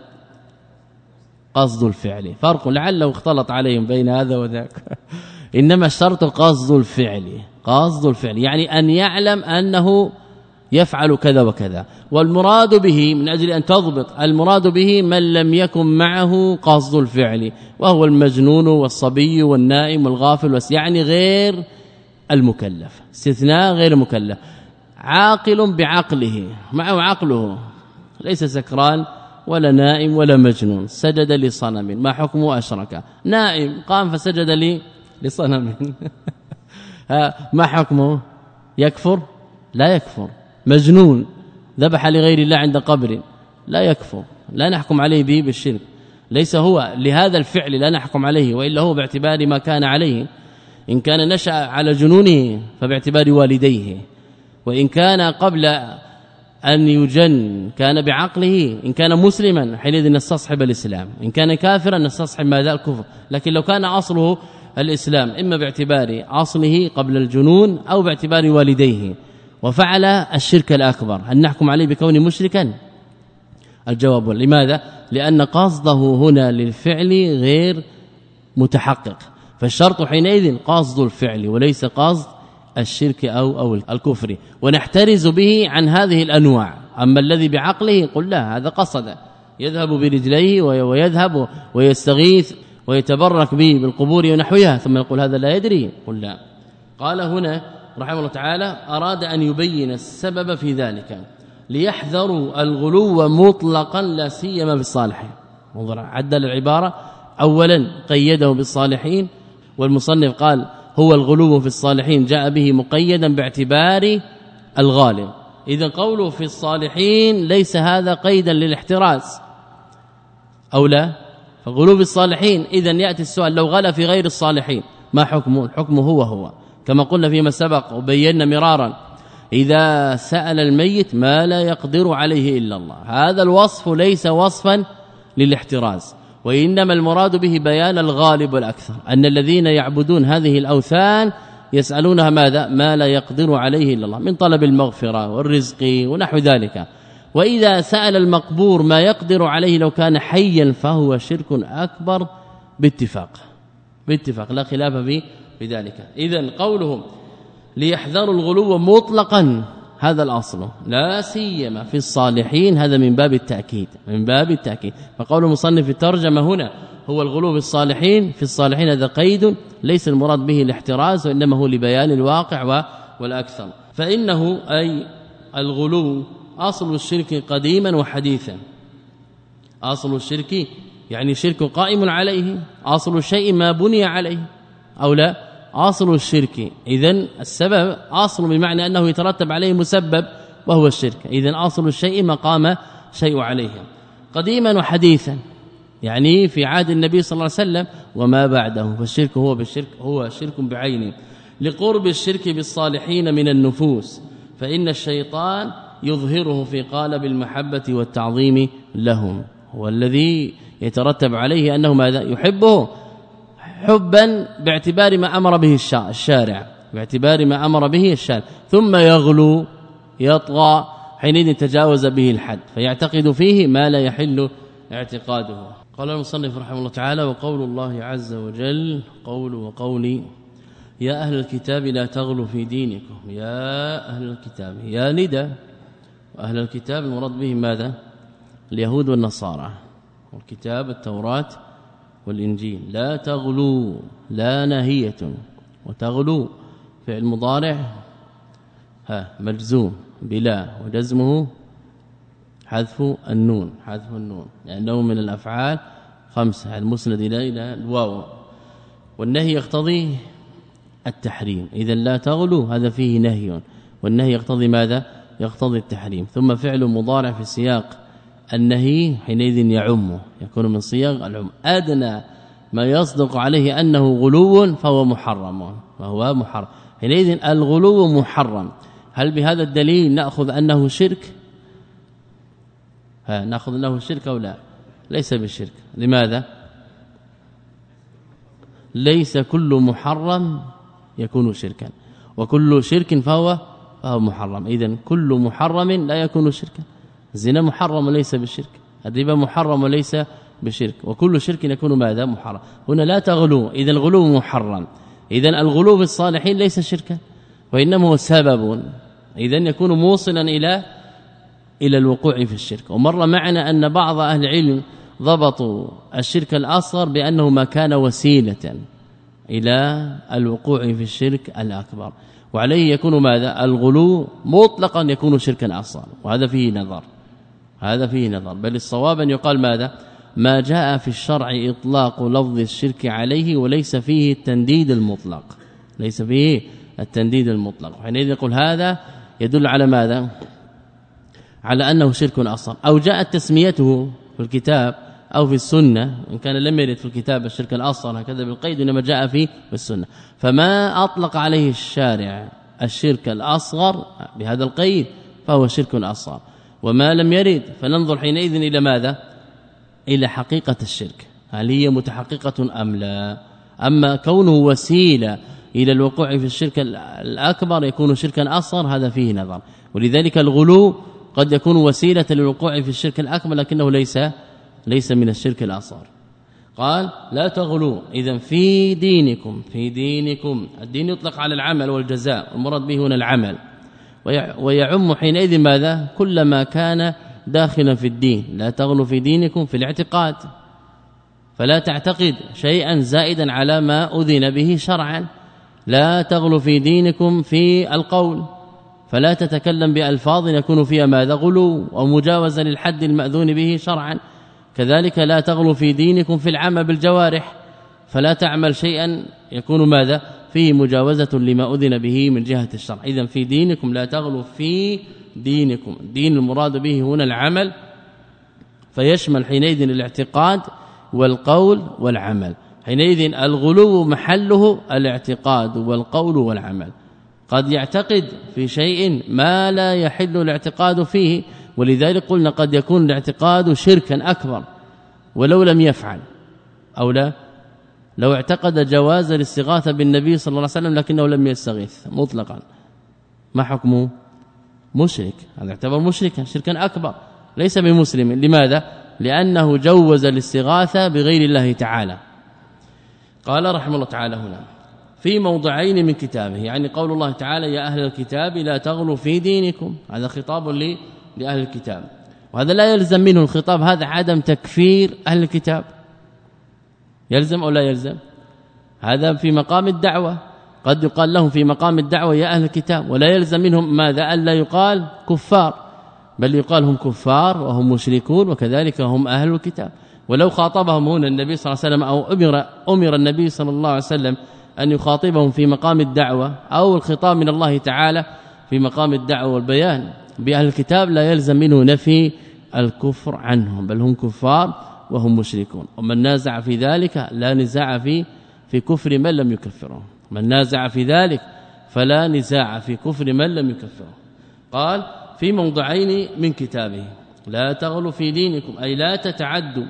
قصد الفعل. فرق لعله اختلط عليهم بين هذا وذاك. إنما الشرط قصد الفعل. قصد الفعل. يعني أن يعلم أنه يفعل كذا وكذا. والمراد به من أجل أن تضبط المراد به من لم يكن معه قصد الفعل وهو المجنون والصبي والنائم والغافل يعني غير المكلف استثناء غير مكلف عاقل بعقله معه عقله ليس سكران ولا نائم ولا مجنون سجد لصنم ما حكمه أشرك؟ نائم قام فسجد لي لصنم. ما حكمه؟ يكفر؟ لا يكفر. مجنون ذبح لغير الله عند قبر. لا يكفر لا نحكم عليه به بالشرك. ليس هو لهذا الفعل لا نحكم عليه وإلا هو باعتبار ما كان عليه. إن كان نشأ على جنونه فباعتبار والديه. وإن كان قبل أن يجن كان بعقله إن كان مسلما حينئذ نستصحب الإسلام. إن كان كافرا نستصحب ماذا؟ الكفر. لكن لو كان أصله الإسلام إما باعتبار اصله قبل الجنون أو باعتبار والديه. وفعل الشرك الأكبر. هل نحكم عليه بكونه مشركا؟ الجواب لماذا؟ لأن قصده هنا للفعل غير متحقق. فالشرط حينئذ قصد الفعل وليس قصد الشرك أو أو الكفر. ونحترز به عن هذه الأنواع. أما الذي بعقله قل لا هذا قصد. يذهب برجليه ويذهب ويستغيث ويتبرك به بالقبور ونحوها ثم يقول هذا لا يدري. قل لا. قال هنا رحمه الله تعالى أراد أن يبين السبب في ذلك ليحذروا الغلو مطلقا لا سيما بالصالحين انظر عدل العبارة. اولا قيده بالصالحين والمصنف قال هو الغلو في الصالحين. جاء به مقيدا باعتبار الغالب. إذا قوله في الصالحين ليس هذا قيدا للاحتراز أو لا؟ فغلو الصالحين اذا يأتي السؤال لو غلا في غير الصالحين ما حكمه؟ الحكم هو هو. كما قلنا فيما سبق وبينا مرارا إذا سأل الميت ما لا يقدر عليه إلا الله. هذا الوصف ليس وصفا للاحتراز وإنما المراد به بيان الغالب والاكثر أن الذين يعبدون هذه الأوثان يسألونها ماذا؟ ما لا يقدر عليه إلا الله من طلب المغفرة والرزق ونحو ذلك. وإذا سأل المقبور ما يقدر عليه لو كان حيا فهو شرك أكبر باتفاق. باتفاق لا خلاف في بذلك. اذا قولهم ليحذروا الغلو مطلقا. هذا الأصل. لا سيما في الصالحين. هذا من باب التأكيد. من باب التأكيد. فقول المصنف الترجمة هنا هو الغلو في الصالحين. في الصالحين هذا قيد. ليس المراد به الاحتراز وإنما هو لبيان الواقع والأكثر. فإنه أي الغلو أصل الشرك قديما وحديثا. أصل الشرك يعني شرك قائم عليه. أصل الشيء ما بني عليه. أو لا؟ اصل الشرك. اذا السبب اصل بمعنى أنه يترتب عليه مسبب وهو الشرك. اذا اصل الشيء مقام شيء عليه. قديما وحديثا. يعني في عهد النبي صلى الله عليه وسلم وما بعده. فالشرك هو بالشرك هو شرك بعينه لقرب الشرك بالصالحين من النفوس. فإن الشيطان يظهره في قالب المحبة والتعظيم لهم. والذي يترتب عليه أنه ماذا؟ يحبه. حبا باعتبار ما أمر به الشارع باعتبار ما أمر به الشارع. ثم يغلو يطغى حينئذ تجاوز به الحد فيعتقد فيه ما لا يحل اعتقاده. قال المصنف رحمه الله تعالى وقول الله عز وجل قول وقولي يا أهل الكتاب لا تغلوا في دينكم يا أهل الكتاب يا ندى وأهل الكتاب المراد بهم ماذا؟ اليهود والنصارى والكتاب التوراة والإنجيل. لا تغلوا لا ناهيه وتغلو فعل مضارع ها مجزوم بلا. وجزمه حذف النون حذف النون. لأنه من الأفعال خمسة المسند إلى إلى الواو. والنهي يقتضي التحريم. اذا لا تغلو هذا فيه نهي. والنهي يقتضي ماذا؟ يقتضي التحريم. ثم فعل مضارع في سياق النهي حينئذ يعم يكون من صيغ العم. أدنى ما يصدق عليه أنه غلو فهو محرم وهو محرم. حينئذ الغلو محرم. هل بهذا الدليل نأخذ أنه شرك؟ ها نأخذ أنه شرك أو لا؟ ليس بالشرك لماذا؟ ليس كل محرم يكون شركا. وكل شرك فهو فهو محرم. اذا كل محرم لا يكون شركا. الزنا محرم وليس بالشرك الربا محرم وليس بشرك. وكل شرك يكون ماذا؟ محرم. هنا لا تغلو. إذا الغلو محرم. إذا الغلو في الصالحين ليس شركا. وإنما هو سبب. إذا يكون موصلا إلى إلى الوقوع في الشرك. ومر معنا أن بعض أهل العلم ضبطوا الشرك الأصغر بأنه ما كان وسيلة إلى الوقوع في الشرك الأكبر. وعليه يكون ماذا؟ الغلو مطلقا يكون شركا أصغر. وهذا فيه نظر. هذا فيه نظر. بل الصواب أن يقال ماذا؟ ما جاء في الشرع إطلاق لفظ الشرك عليه وليس فيه التنديد المطلق. ليس فيه التنديد المطلق. حينئذ يقول هذا يدل على ماذا؟ على أنه شرك اصغر أو جاءت تسميته في الكتاب أو في السنة. إن كان لم يرد في الكتاب الشرك الاصغر هكذا بالقيد إنما جاء في السنة. فما أطلق عليه الشارع الشرك الأصغر بهذا القيد فهو شرك أصغر. وما لم يرد فننظر حينئذ إلى ماذا؟ إلى حقيقة الشرك. هل هي متحققة أم لا؟ أما كونه وسيلة إلى الوقوع في الشرك الأكبر يكون شركا أصغر هذا فيه نظر. ولذلك الغلو قد يكون وسيلة للوقوع في الشرك الأكبر لكنه ليس ليس من الشرك الأصغر. قال لا تغلوا اذا في دينكم في دينكم. الدين يطلق على العمل والجزاء المراد به هنا العمل. ويعم حينئذ ماذا؟ كلما كان داخلا في الدين. لا تغلوا في دينكم في الاعتقاد. فلا تعتقد شيئا زائدا على ما أذن به شرعا. لا تغلوا في دينكم في القول. فلا تتكلم بألفاظ يكون فيها ماذا؟ غلو مجاوزه للحد المأذون به شرعا. كذلك لا تغلوا في دينكم في العمل بالجوارح. فلا تعمل شيئا يكون ماذا؟ فيه مجاوزة لما أذن به من جهة الشرع. اذا في دينكم لا تغلوا في دينكم. دين المراد به هنا العمل فيشمل حينئذ الاعتقاد والقول والعمل. حينئذ الغلو محله الاعتقاد والقول والعمل. قد يعتقد في شيء ما لا يحل الاعتقاد فيه ولذلك قلنا قد يكون الاعتقاد شركا أكبر ولو لم يفعل أو لا؟ لو اعتقد جواز الاستغاثة بالنبي صلى الله عليه وسلم لكنه لم يستغيث مطلقا. ما حكمه؟ مشرك. هذا يعتبر مشركا شركا أكبر. ليس بمسلم. لماذا؟ لأنه جوز الاستغاثة بغير الله تعالى. قال رحمه الله تعالى هنا في موضعين من كتابه. يعني قول الله تعالى يا أهل الكتاب لا تغلوا في دينكم. هذا خطاب لأهل الكتاب. وهذا لا يلزم منه الخطاب هذا عدم تكفير أهل الكتاب. يلزم أو لا يلزم؟ هذا في مقام الدعوة. قد يقال لهم في مقام الدعوة يا أهل الكتاب ولا يلزم منهم ماذا؟ ألا يقال كفار. بل يقال هم كفار وهم مشركون وكذلك هم أهل الكتاب. ولو خاطبهم هنا النبي صلى الله عليه وسلم أو أمر, أمر النبي صلى الله عليه وسلم أن يخاطبهم في مقام الدعوة أو الخطاب من الله تعالى في مقام الدعوة والبيان بأهل الكتاب لا يلزم منه نفي الكفر عنهم. بل هم كفار وهم مشركون. ومن نازع في ذلك لا نزاع في في كفر من لم يكفره. من نازع في ذلك فلا نزاع في كفر من لم يكفره. قال في موضعين من كتابه لا تغلوا في دينكم أي لا تتعدوا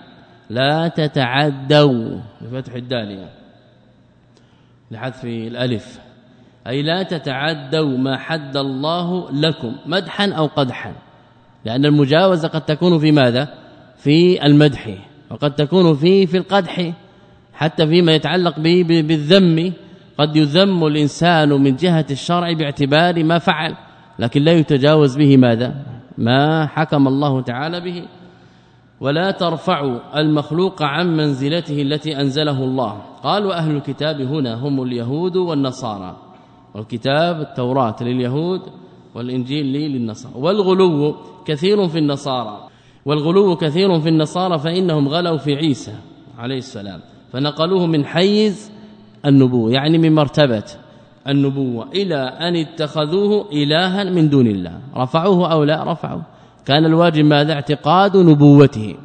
لا تتعدوا. بفتح الدالية. لحذف الألف. أي لا تتعدوا ما حد الله لكم مدحا أو قدحا. لأن المجاوزة قد تكون في ماذا؟ في المدح وقد تكون في في القدح حتى فيما يتعلق به بالذم. قد يذم الإنسان من جهة الشرع باعتبار ما فعل لكن لا يتجاوز به ماذا؟ ما حكم الله تعالى به. ولا ترفعوا المخلوق عن منزلته التي أنزله الله. قالوا أهل الكتاب هنا هم اليهود والنصارى. والكتاب التوراة لليهود والإنجيل للنصارى. والغلو كثير في النصارى. والغلو كثير في النصارى فإنهم غلوا في عيسى عليه السلام فنقلوه من حيز النبوة يعني من مرتبة النبوة إلى أن اتخذوه إلها من دون الله رفعوه أو لا رفعوه. كان الواجب ماذا؟ اعتقاد نبوته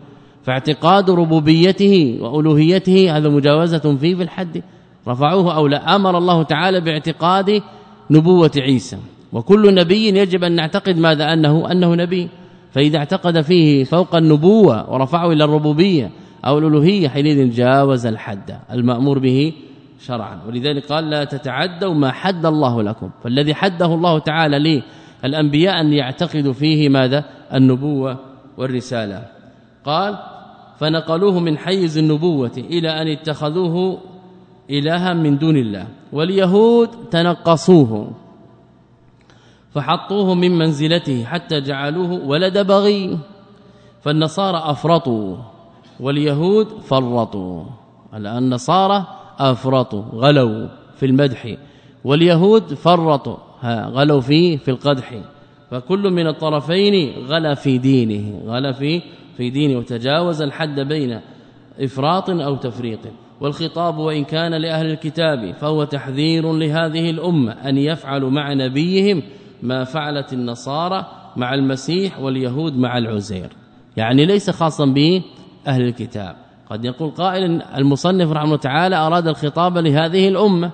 فاعتقاد ربوبيته وألوهيته هذا مجاوزة فيه في الحد. رفعوه أو لا أمر الله تعالى باعتقاد نبوة عيسى. وكل نبي يجب أن نعتقد ماذا؟ أنه أنه نبي. فإذا اعتقد فيه فوق النبوة ورفعه إلى الربوبية أو الألوهية حينئذ جاوز الحد المأمور به شرعا. ولذلك قال لا تتعدوا ما حد الله لكم. فالذي حده الله تعالى للانبياء أن يعتقدوا فيه ماذا؟ النبوة والرسالة. قال فنقلوه من حيز النبوة إلى أن اتخذوه إلها من دون الله واليهود تنقصوه. فحطوه من منزلته حتى جعلوه ولد بغي فالنصارى أفرطوا واليهود فرطوا الان النصارى أفرطوا غلوا في المدح واليهود فرطوا غلوا فيه في القدح فكل من الطرفين غلا في دينه غلا في في دينه وتجاوز الحد بين إفراط أو تفريط والخطاب وإن كان لأهل الكتاب فهو تحذير لهذه الأمة أن يفعلوا مع نبيهم ما فعلت النصارى مع المسيح واليهود مع العزير. يعني ليس خاصا به أهل الكتاب. قد يقول قائل المصنف رحمه الله تعالى أراد الخطاب لهذه الأمة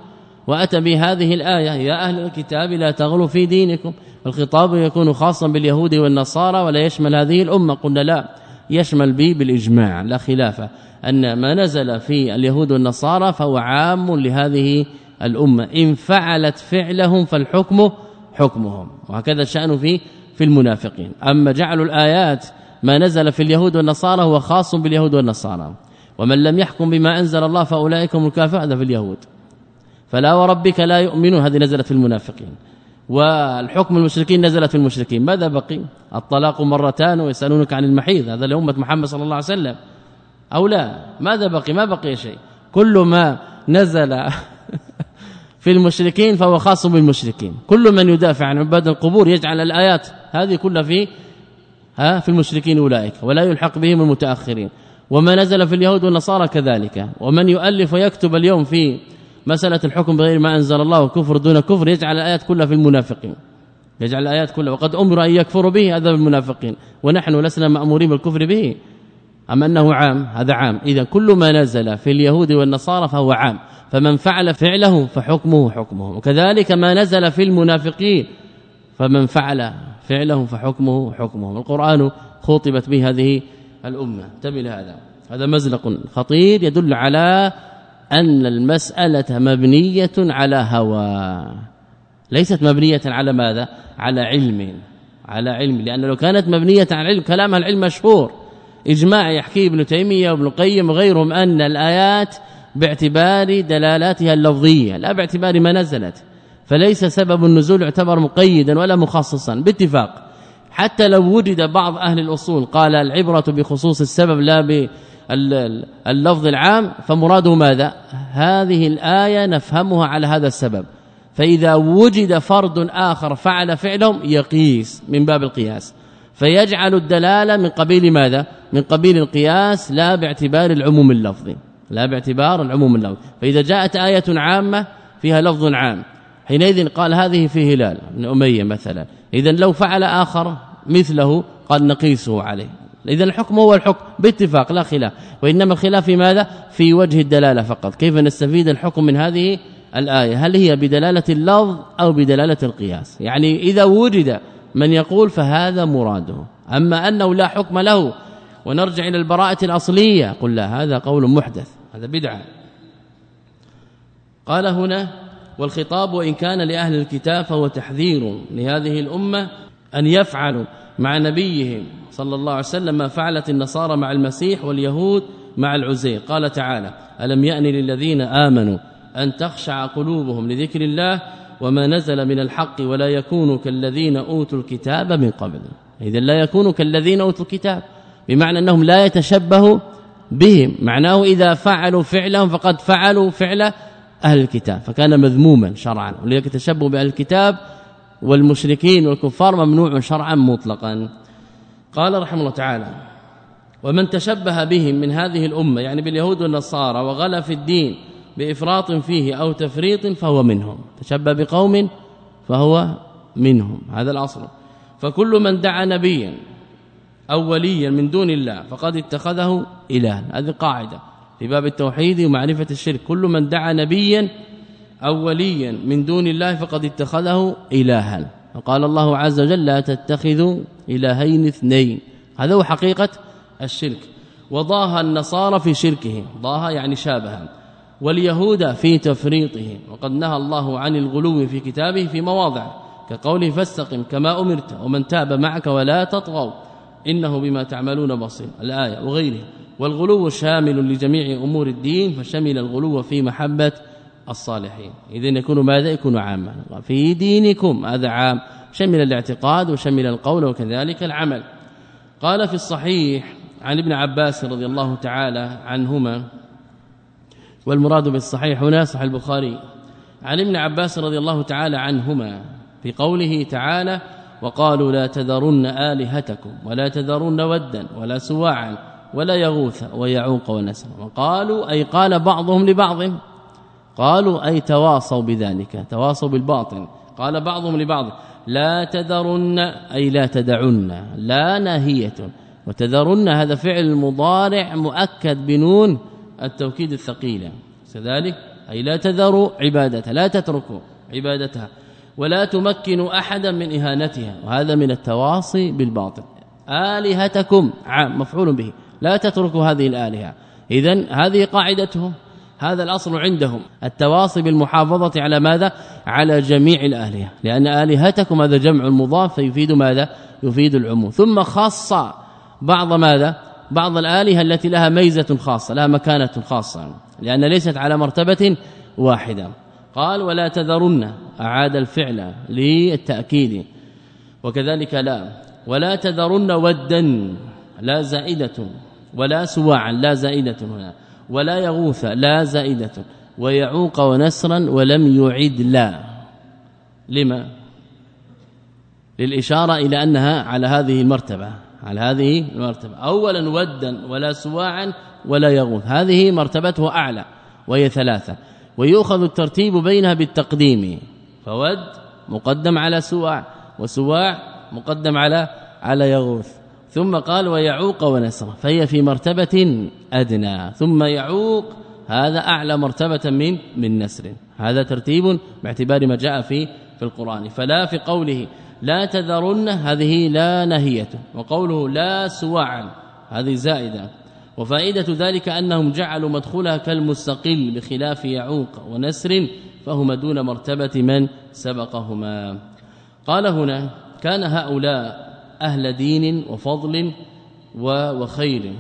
وأتى بهذه الآية يا أهل الكتاب لا تغلوا في دينكم الخطاب يكون خاصا باليهود والنصارى ولا يشمل هذه الأمة. قلنا لا يشمل به بالإجماع لا خلاف. أن ما نزل في اليهود والنصارى فهو عام لهذه الأمة. إن فعلت فعلهم فالحكم حكمهم. وهكذا الشأن في في المنافقين. أما جعل الآيات ما نزل في اليهود والنصارى هو خاص باليهود والنصارى. ومن لم يحكم بما أنزل الله فأولئك هم الكافرون. هذا في اليهود. فلا وربك لا يؤمنون. هذه نزلت في المنافقين. والحكم المشركين نزلت في المشركين. ماذا بقي؟ الطلاق مرتان ويسألونك عن المحيض. هذا لأمة محمد صلى الله عليه وسلم. أو لا؟ ماذا بقي؟ ما بقي شيء. كل ما نزل في المشركين فهو خاص بالمشركين. كل من يدافع عن عباد القبور يجعل الآيات هذه كلها في ها في المشركين أولئك ولا يلحق بهم المتأخرين. وما نزل في اليهود والنصارى كذلك. ومن يؤلف ويكتب اليوم في مسألة الحكم بغير ما أنزل الله وكفر دون كفر يجعل الآيات كلها في المنافقين. يجعل الآيات كلها وقد أمر أن يكفروا به هذا المنافقين ونحن لسنا مأمورين بالكفر به. اما أنه عام؟ هذا عام. إذا كل ما نزل في اليهود والنصارى فهو عام. فمن فعل فعله فحكمه حكمه. وكذلك ما نزل في المنافقين فمن فعل فعله فحكمه حكمه. القرآن خطبت به هذه الأمة. انتبه لهذا. هذا مزلق خطير يدل على أن المسألة مبنية على هوى. ليست مبنية على ماذا؟ على علم. على علم. لأن لو كانت مبنية على علم كلام العلم مشهور. إجماع يحكيه ابن تيمية وابن القيم وغيرهم أن الآيات باعتبار دلالاتها اللفظية لا باعتبار ما نزلت فليس سبب النزول يعتبر مقيدا ولا مخصصا باتفاق. حتى لو وجد بعض أهل الأصول قال العبرة بخصوص السبب لا باللفظ العام فمراده ماذا؟ هذه الآية نفهمها على هذا السبب. فإذا وجد فرد آخر فعل فعلهم يقيس من باب القياس. فيجعل الدلالة من قبيل ماذا؟ من قبيل القياس لا باعتبار العموم اللفظي. لا باعتبار العموم اللفظي. فإذا جاءت آية عامة فيها لفظ عام. حينئذ قال هذه في هلال من أمية مثلا. اذا لو فعل آخر مثله قال نقيسه عليه. اذا الحكم هو الحكم باتفاق لا خلاف. وإنما الخلاف في ماذا؟ في وجه الدلالة فقط. كيف نستفيد الحكم من هذه الآية؟ هل هي بدلالة اللفظ أو بدلالة القياس؟ يعني إذا وجد من يقول فهذا مراده. أما أنه لا حكم له ونرجع إلى البراءة الأصلية قل لا هذا قول محدث هذا بدعة. قال هنا والخطاب وإن كان لأهل الكتاب فهو تحذير لهذه الأمة أن يفعلوا مع نبيهم صلى الله عليه وسلم ما فعلت النصارى مع المسيح واليهود مع العزير. قال تعالى ألم يأن للذين آمنوا أن تخشع قلوبهم لذكر الله وما نزل من الحق ولا يكونوا كالذين أوتوا الكتاب من قبل. اذا لا يكونوا كالذين أوتوا الكتاب بمعنى أنهم لا يتشبهوا بهم. معناه إذا فعلوا فعلهم فقد فعلوا فعل أهل الكتاب فكان مذموما شرعا. ولذلك التشبه بأهل الكتاب والمشركين والكفار ممنوع شرعا مطلقا. قال رحمه الله تعالى ومن تشبه بهم من هذه الأمة يعني باليهود والنصارى وغلا في الدين بإفراط فيه أو تفريط فهو منهم. تشبه بقوم فهو منهم. هذا الأصل. فكل من دعا نبيا أو وليا من دون الله فقد اتخذه الها. هذه قاعدة في باب التوحيد ومعرفة الشرك. كل من دعا نبيا أو وليا من دون الله فقد اتخذه الها. وقال الله عز وجل لا تتخذوا إلهين اثنين. هذا هو حقيقة الشرك. وضاها النصارى في شركهم. ضاها يعني شابها واليهود في تفريطهم. وقد نهى الله عن الغلو في كتابه في مواضع كقوله فاستقم كما أمرت ومن تاب معك ولا تطغوا. إنه بما تعملون بصير. الآية وغيره والغلو شامل لجميع أمور الدين فشمل الغلو في محبة الصالحين. اذا يكون ماذا؟ يكون عاما. في دينكم هذا عام. شمل الاعتقاد وشمل القول وكذلك العمل. قال في الصحيح عن ابن عباس رضي الله تعالى عنهما والمراد بالصحيح هنا صحيح البخاري. عن ابن عباس رضي الله تعالى عنهما في قوله تعالى وقالوا لا تذرن آلهتكم ولا تذرن ودا ولا سواعا ولا يغوث ويعوق ونسر. وقالوا أي قال بعضهم لبعض. قالوا أي تواصوا بذلك تواصوا بالباطل. قال بعضهم لبعض لا تذرن أي لا تدعن لا ناهية. وتذرن هذا فعل مضارع مؤكد بنون التوكيد الثقيلة. كذلك أي لا تذروا عبادتها لا تتركوا عبادتها ولا تمكنوا أحدا من إهانتها وهذا من التواصي بالباطل. آلهتكم عام مفعول به. لا تتركوا هذه الآلهة. اذا هذه قاعدتهم هذا الأصل عندهم. التواصي بالمحافظة على ماذا؟ على جميع الآلهة. لأن آلهتكم هذا جمع مضاف فيفيد ماذا؟ يفيد العموم. ثم خص بعض ماذا؟ بعض الآلهة التي لها ميزة خاصة لها مكانة خاصة لأن ليست على مرتبة واحدة. قال ولا تذرن أعاد الفعل للتأكيد. وكذلك لا ولا تذرن ودا لا زائدة ولا سواعا لا زائدة هنا ولا يغوث لا زائدة ويعوق ونسرا ولم يعد لا. لما؟ للإشارة إلى أنها على هذه المرتبة. على هذه المرتبة. اولا ودا ولا سواعا ولا يغوث. هذه مرتبته أعلى وهي ثلاثة. ويؤخذ الترتيب بينها بالتقديم. فود مقدم على سواع وسواع مقدم على على يغوث. ثم قال ويعوق ونسر. فهي في مرتبة أدنى. ثم يعوق. هذا أعلى مرتبة من من نسر. هذا ترتيب باعتبار ما جاء في في القرآن. فلا في قوله لا تذرن هذه لا نهية. وقوله لا سواعا هذه زائدة. وفائدة ذلك أنهم جعلوا مدخولها كالمستقل بخلاف يعوق ونسر فهما دون مرتبة من سبقهما. قال هنا كان هؤلاء أهل دين وفضل وخير.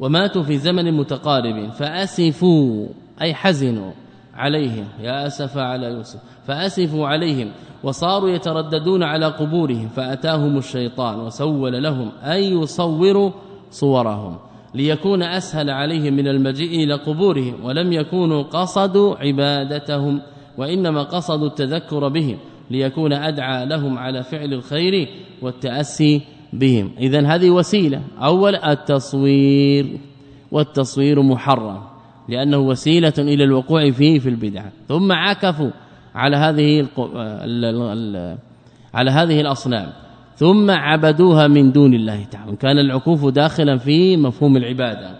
وماتوا في زمن متقارب فأسفوا أي حزنوا. عليهم يا أسف على يوسف. فأسفوا عليهم وصاروا يترددون على قبورهم فأتاهم الشيطان وسول لهم أن يصوروا صورهم ليكون أسهل عليهم من المجيء إلى قبورهم ولم يكونوا قصدوا عبادتهم وإنما قصدوا التذكر بهم ليكون أدعى لهم على فعل الخير والتأسي بهم. إذا هذه وسيلة. أول التصوير. والتصوير محرم. لأنه وسيلة إلى الوقوع فيه في البدعة ثم عكفوا على هذه على هذه الأصنام. ثم عبدوها من دون الله تعالى. كان العكوف داخلا في مفهوم العبادة.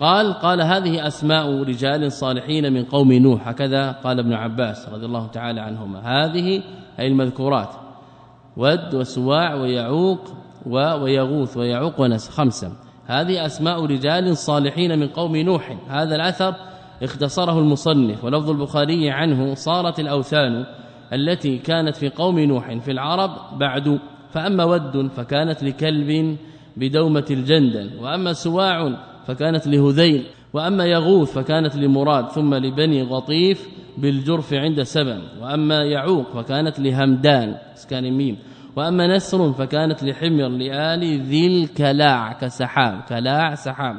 قال قال هذه أسماء رجال صالحين من قوم نوح. هكذا قال ابن عباس رضي الله تعالى عنهما. هذه أي المذكورات. ود وسواع ويعوق ويغوث ويعوق ونس. خمسه هذه أسماء رجال صالحين من قوم نوح. هذا الأثر اختصره المصنف ولفظ البخاري عنه صارت الأوثان التي كانت في قوم نوح في العرب بعد. فأما ود فكانت لكلب بدومة الجندل وأما سواع فكانت لهذيل وأما يغوث فكانت لمراد ثم لبني غطيف بالجرف عند سبم وأما يعوق فكانت لهمدان إسكان ميم وأما نسر فكانت لحمر لآل ذي الكلاع كسحاب كلاع سحاب.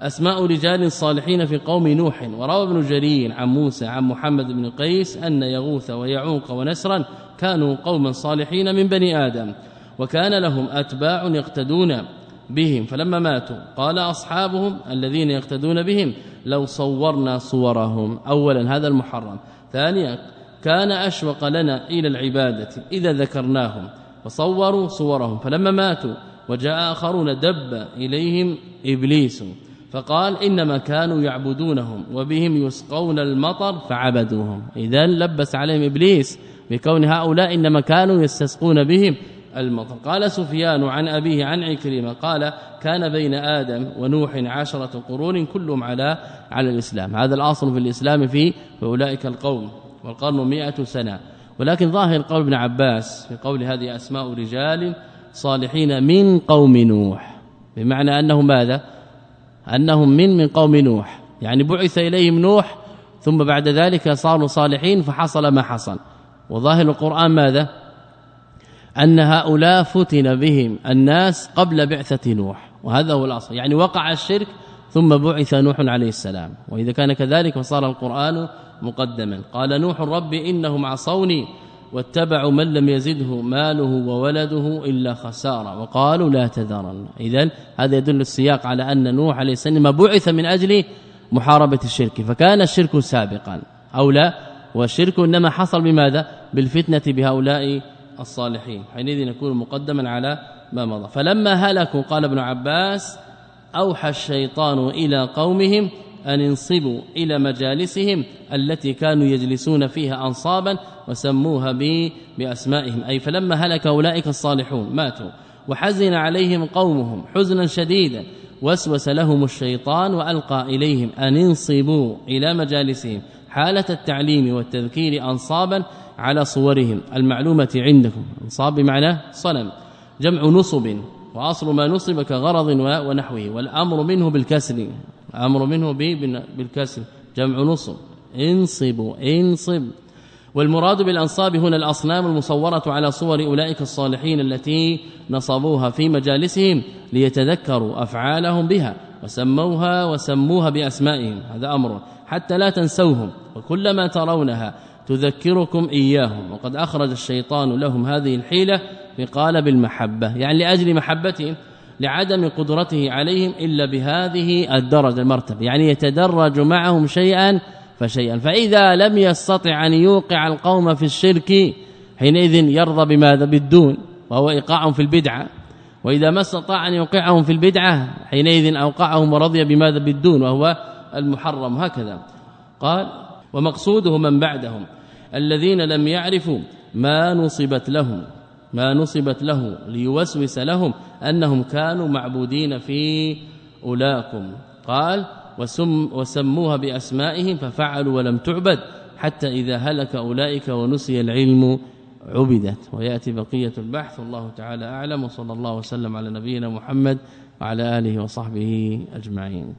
أسماء رجال صالحين في قوم نوح. وروى ابن جرير عن موسى عن محمد بن قيس أن يغوث ويعوق ونسرا كانوا قوما صالحين من بني آدم. وكان لهم أتباع يقتدون بهم فلما ماتوا قال أصحابهم الذين يقتدون بهم لو صورنا صورهم. اولا هذا المحرم. ثانيا كان أشوق لنا إلى العبادة إذا ذكرناهم. فصوروا صورهم. فلما ماتوا وجاء آخرون دب إليهم إبليس. فقال إنما كانوا يعبدونهم وبهم يسقون المطر فعبدوهم. إذا لبس عليهم إبليس بكون هؤلاء إنما كانوا يستسقون بهم المطر. قال سفيان عن أبيه عن عكرمة قال كان بين آدم ونوح عشرة قرون كلهم على على الإسلام. هذا الأصل في الإسلام في أولئك القوم والقرن 100 سنة. ولكن ظاهر قول ابن عباس في قول هذه أسماء رجال صالحين من قوم نوح. بمعنى أنه ماذا؟ أنهم من من قوم نوح. يعني بعث إليهم نوح ثم بعد ذلك صاروا صالحين فحصل ما حصل. وظاهر القرآن ماذا؟ أن هؤلاء فتن بهم الناس قبل بعثة نوح. وهذا هو الأصل. يعني وقع الشرك ثم بعث نوح عليه السلام. وإذا كان كذلك فصار القرآن مقدما. قال نوح رب إنهم عصوني واتبعوا من لم يزده ماله وولده إلا خسارة. وقالوا لا تذرن. اذا هذا يدل السياق على أن نوح عليه السلام بعث من أجل محاربة الشرك فكان الشرك سابقا. أو لا والشرك إنما حصل بماذا؟ بالفتنة بهؤلاء الصالحين. حينئذ يكون مقدما على ما مضى. فلما هلكوا قال ابن عباس أوحى الشيطان إلى قومهم أن انصبوا إلى مجالسهم التي كانوا يجلسون فيها انصابا وسموها بأسمائهم. أي فلما هلك أولئك الصالحون ماتوا. وحزن عليهم قومهم حزنا شديدا. وسوس لهم الشيطان وألقى إليهم أن انصبوا إلى مجالسهم حالة التعليم والتذكير انصابا على صورهم المعلومة عندكم أنصاب بمعنى صنم. جمع نصب وأصل ما نصب كغرض ونحوه. والأمر منه بالكسر. أمر منه بالكسر جمع نصب انصبوا انصب. والمراد بالأنصاب هنا الأصنام المصورة على صور أولئك الصالحين التي نصبوها في مجالسهم ليتذكروا أفعالهم بها وسموها وسموها بأسمائهم. هذا أمر حتى لا تنسوهم وكلما ترونها تذكركم إياهم. وقد أخرج الشيطان لهم هذه الحيلة قال بالمحبة يعني لأجل محبتهم لعدم قدرته عليهم إلا بهذه الدرجة المرتبة. يعني يتدرج معهم شيئا فشيئا. فإذا لم يستطع أن يوقع القوم في الشرك حينئذ يرضى بماذا؟ بالدون وهو إيقاعهم في البدعة. وإذا ما استطاع أن يوقعهم في البدعة حينئذ أوقعهم ورضي بماذا؟ بالدون وهو المحرم. هكذا قال ومقصوده من بعدهم الذين لم يعرفوا ما نصبت لهم. ما نصبت له ليوسوس لهم أنهم كانوا معبودين في أولاكم. قال وسم وسموها بأسمائهم ففعلوا ولم تعبد حتى إذا هلك أولئك ونسي العلم عبدت. ويأتي بقية البحث الله تعالى أعلم. وصلى الله وسلم على نبينا محمد وعلى آله وصحبه أجمعين.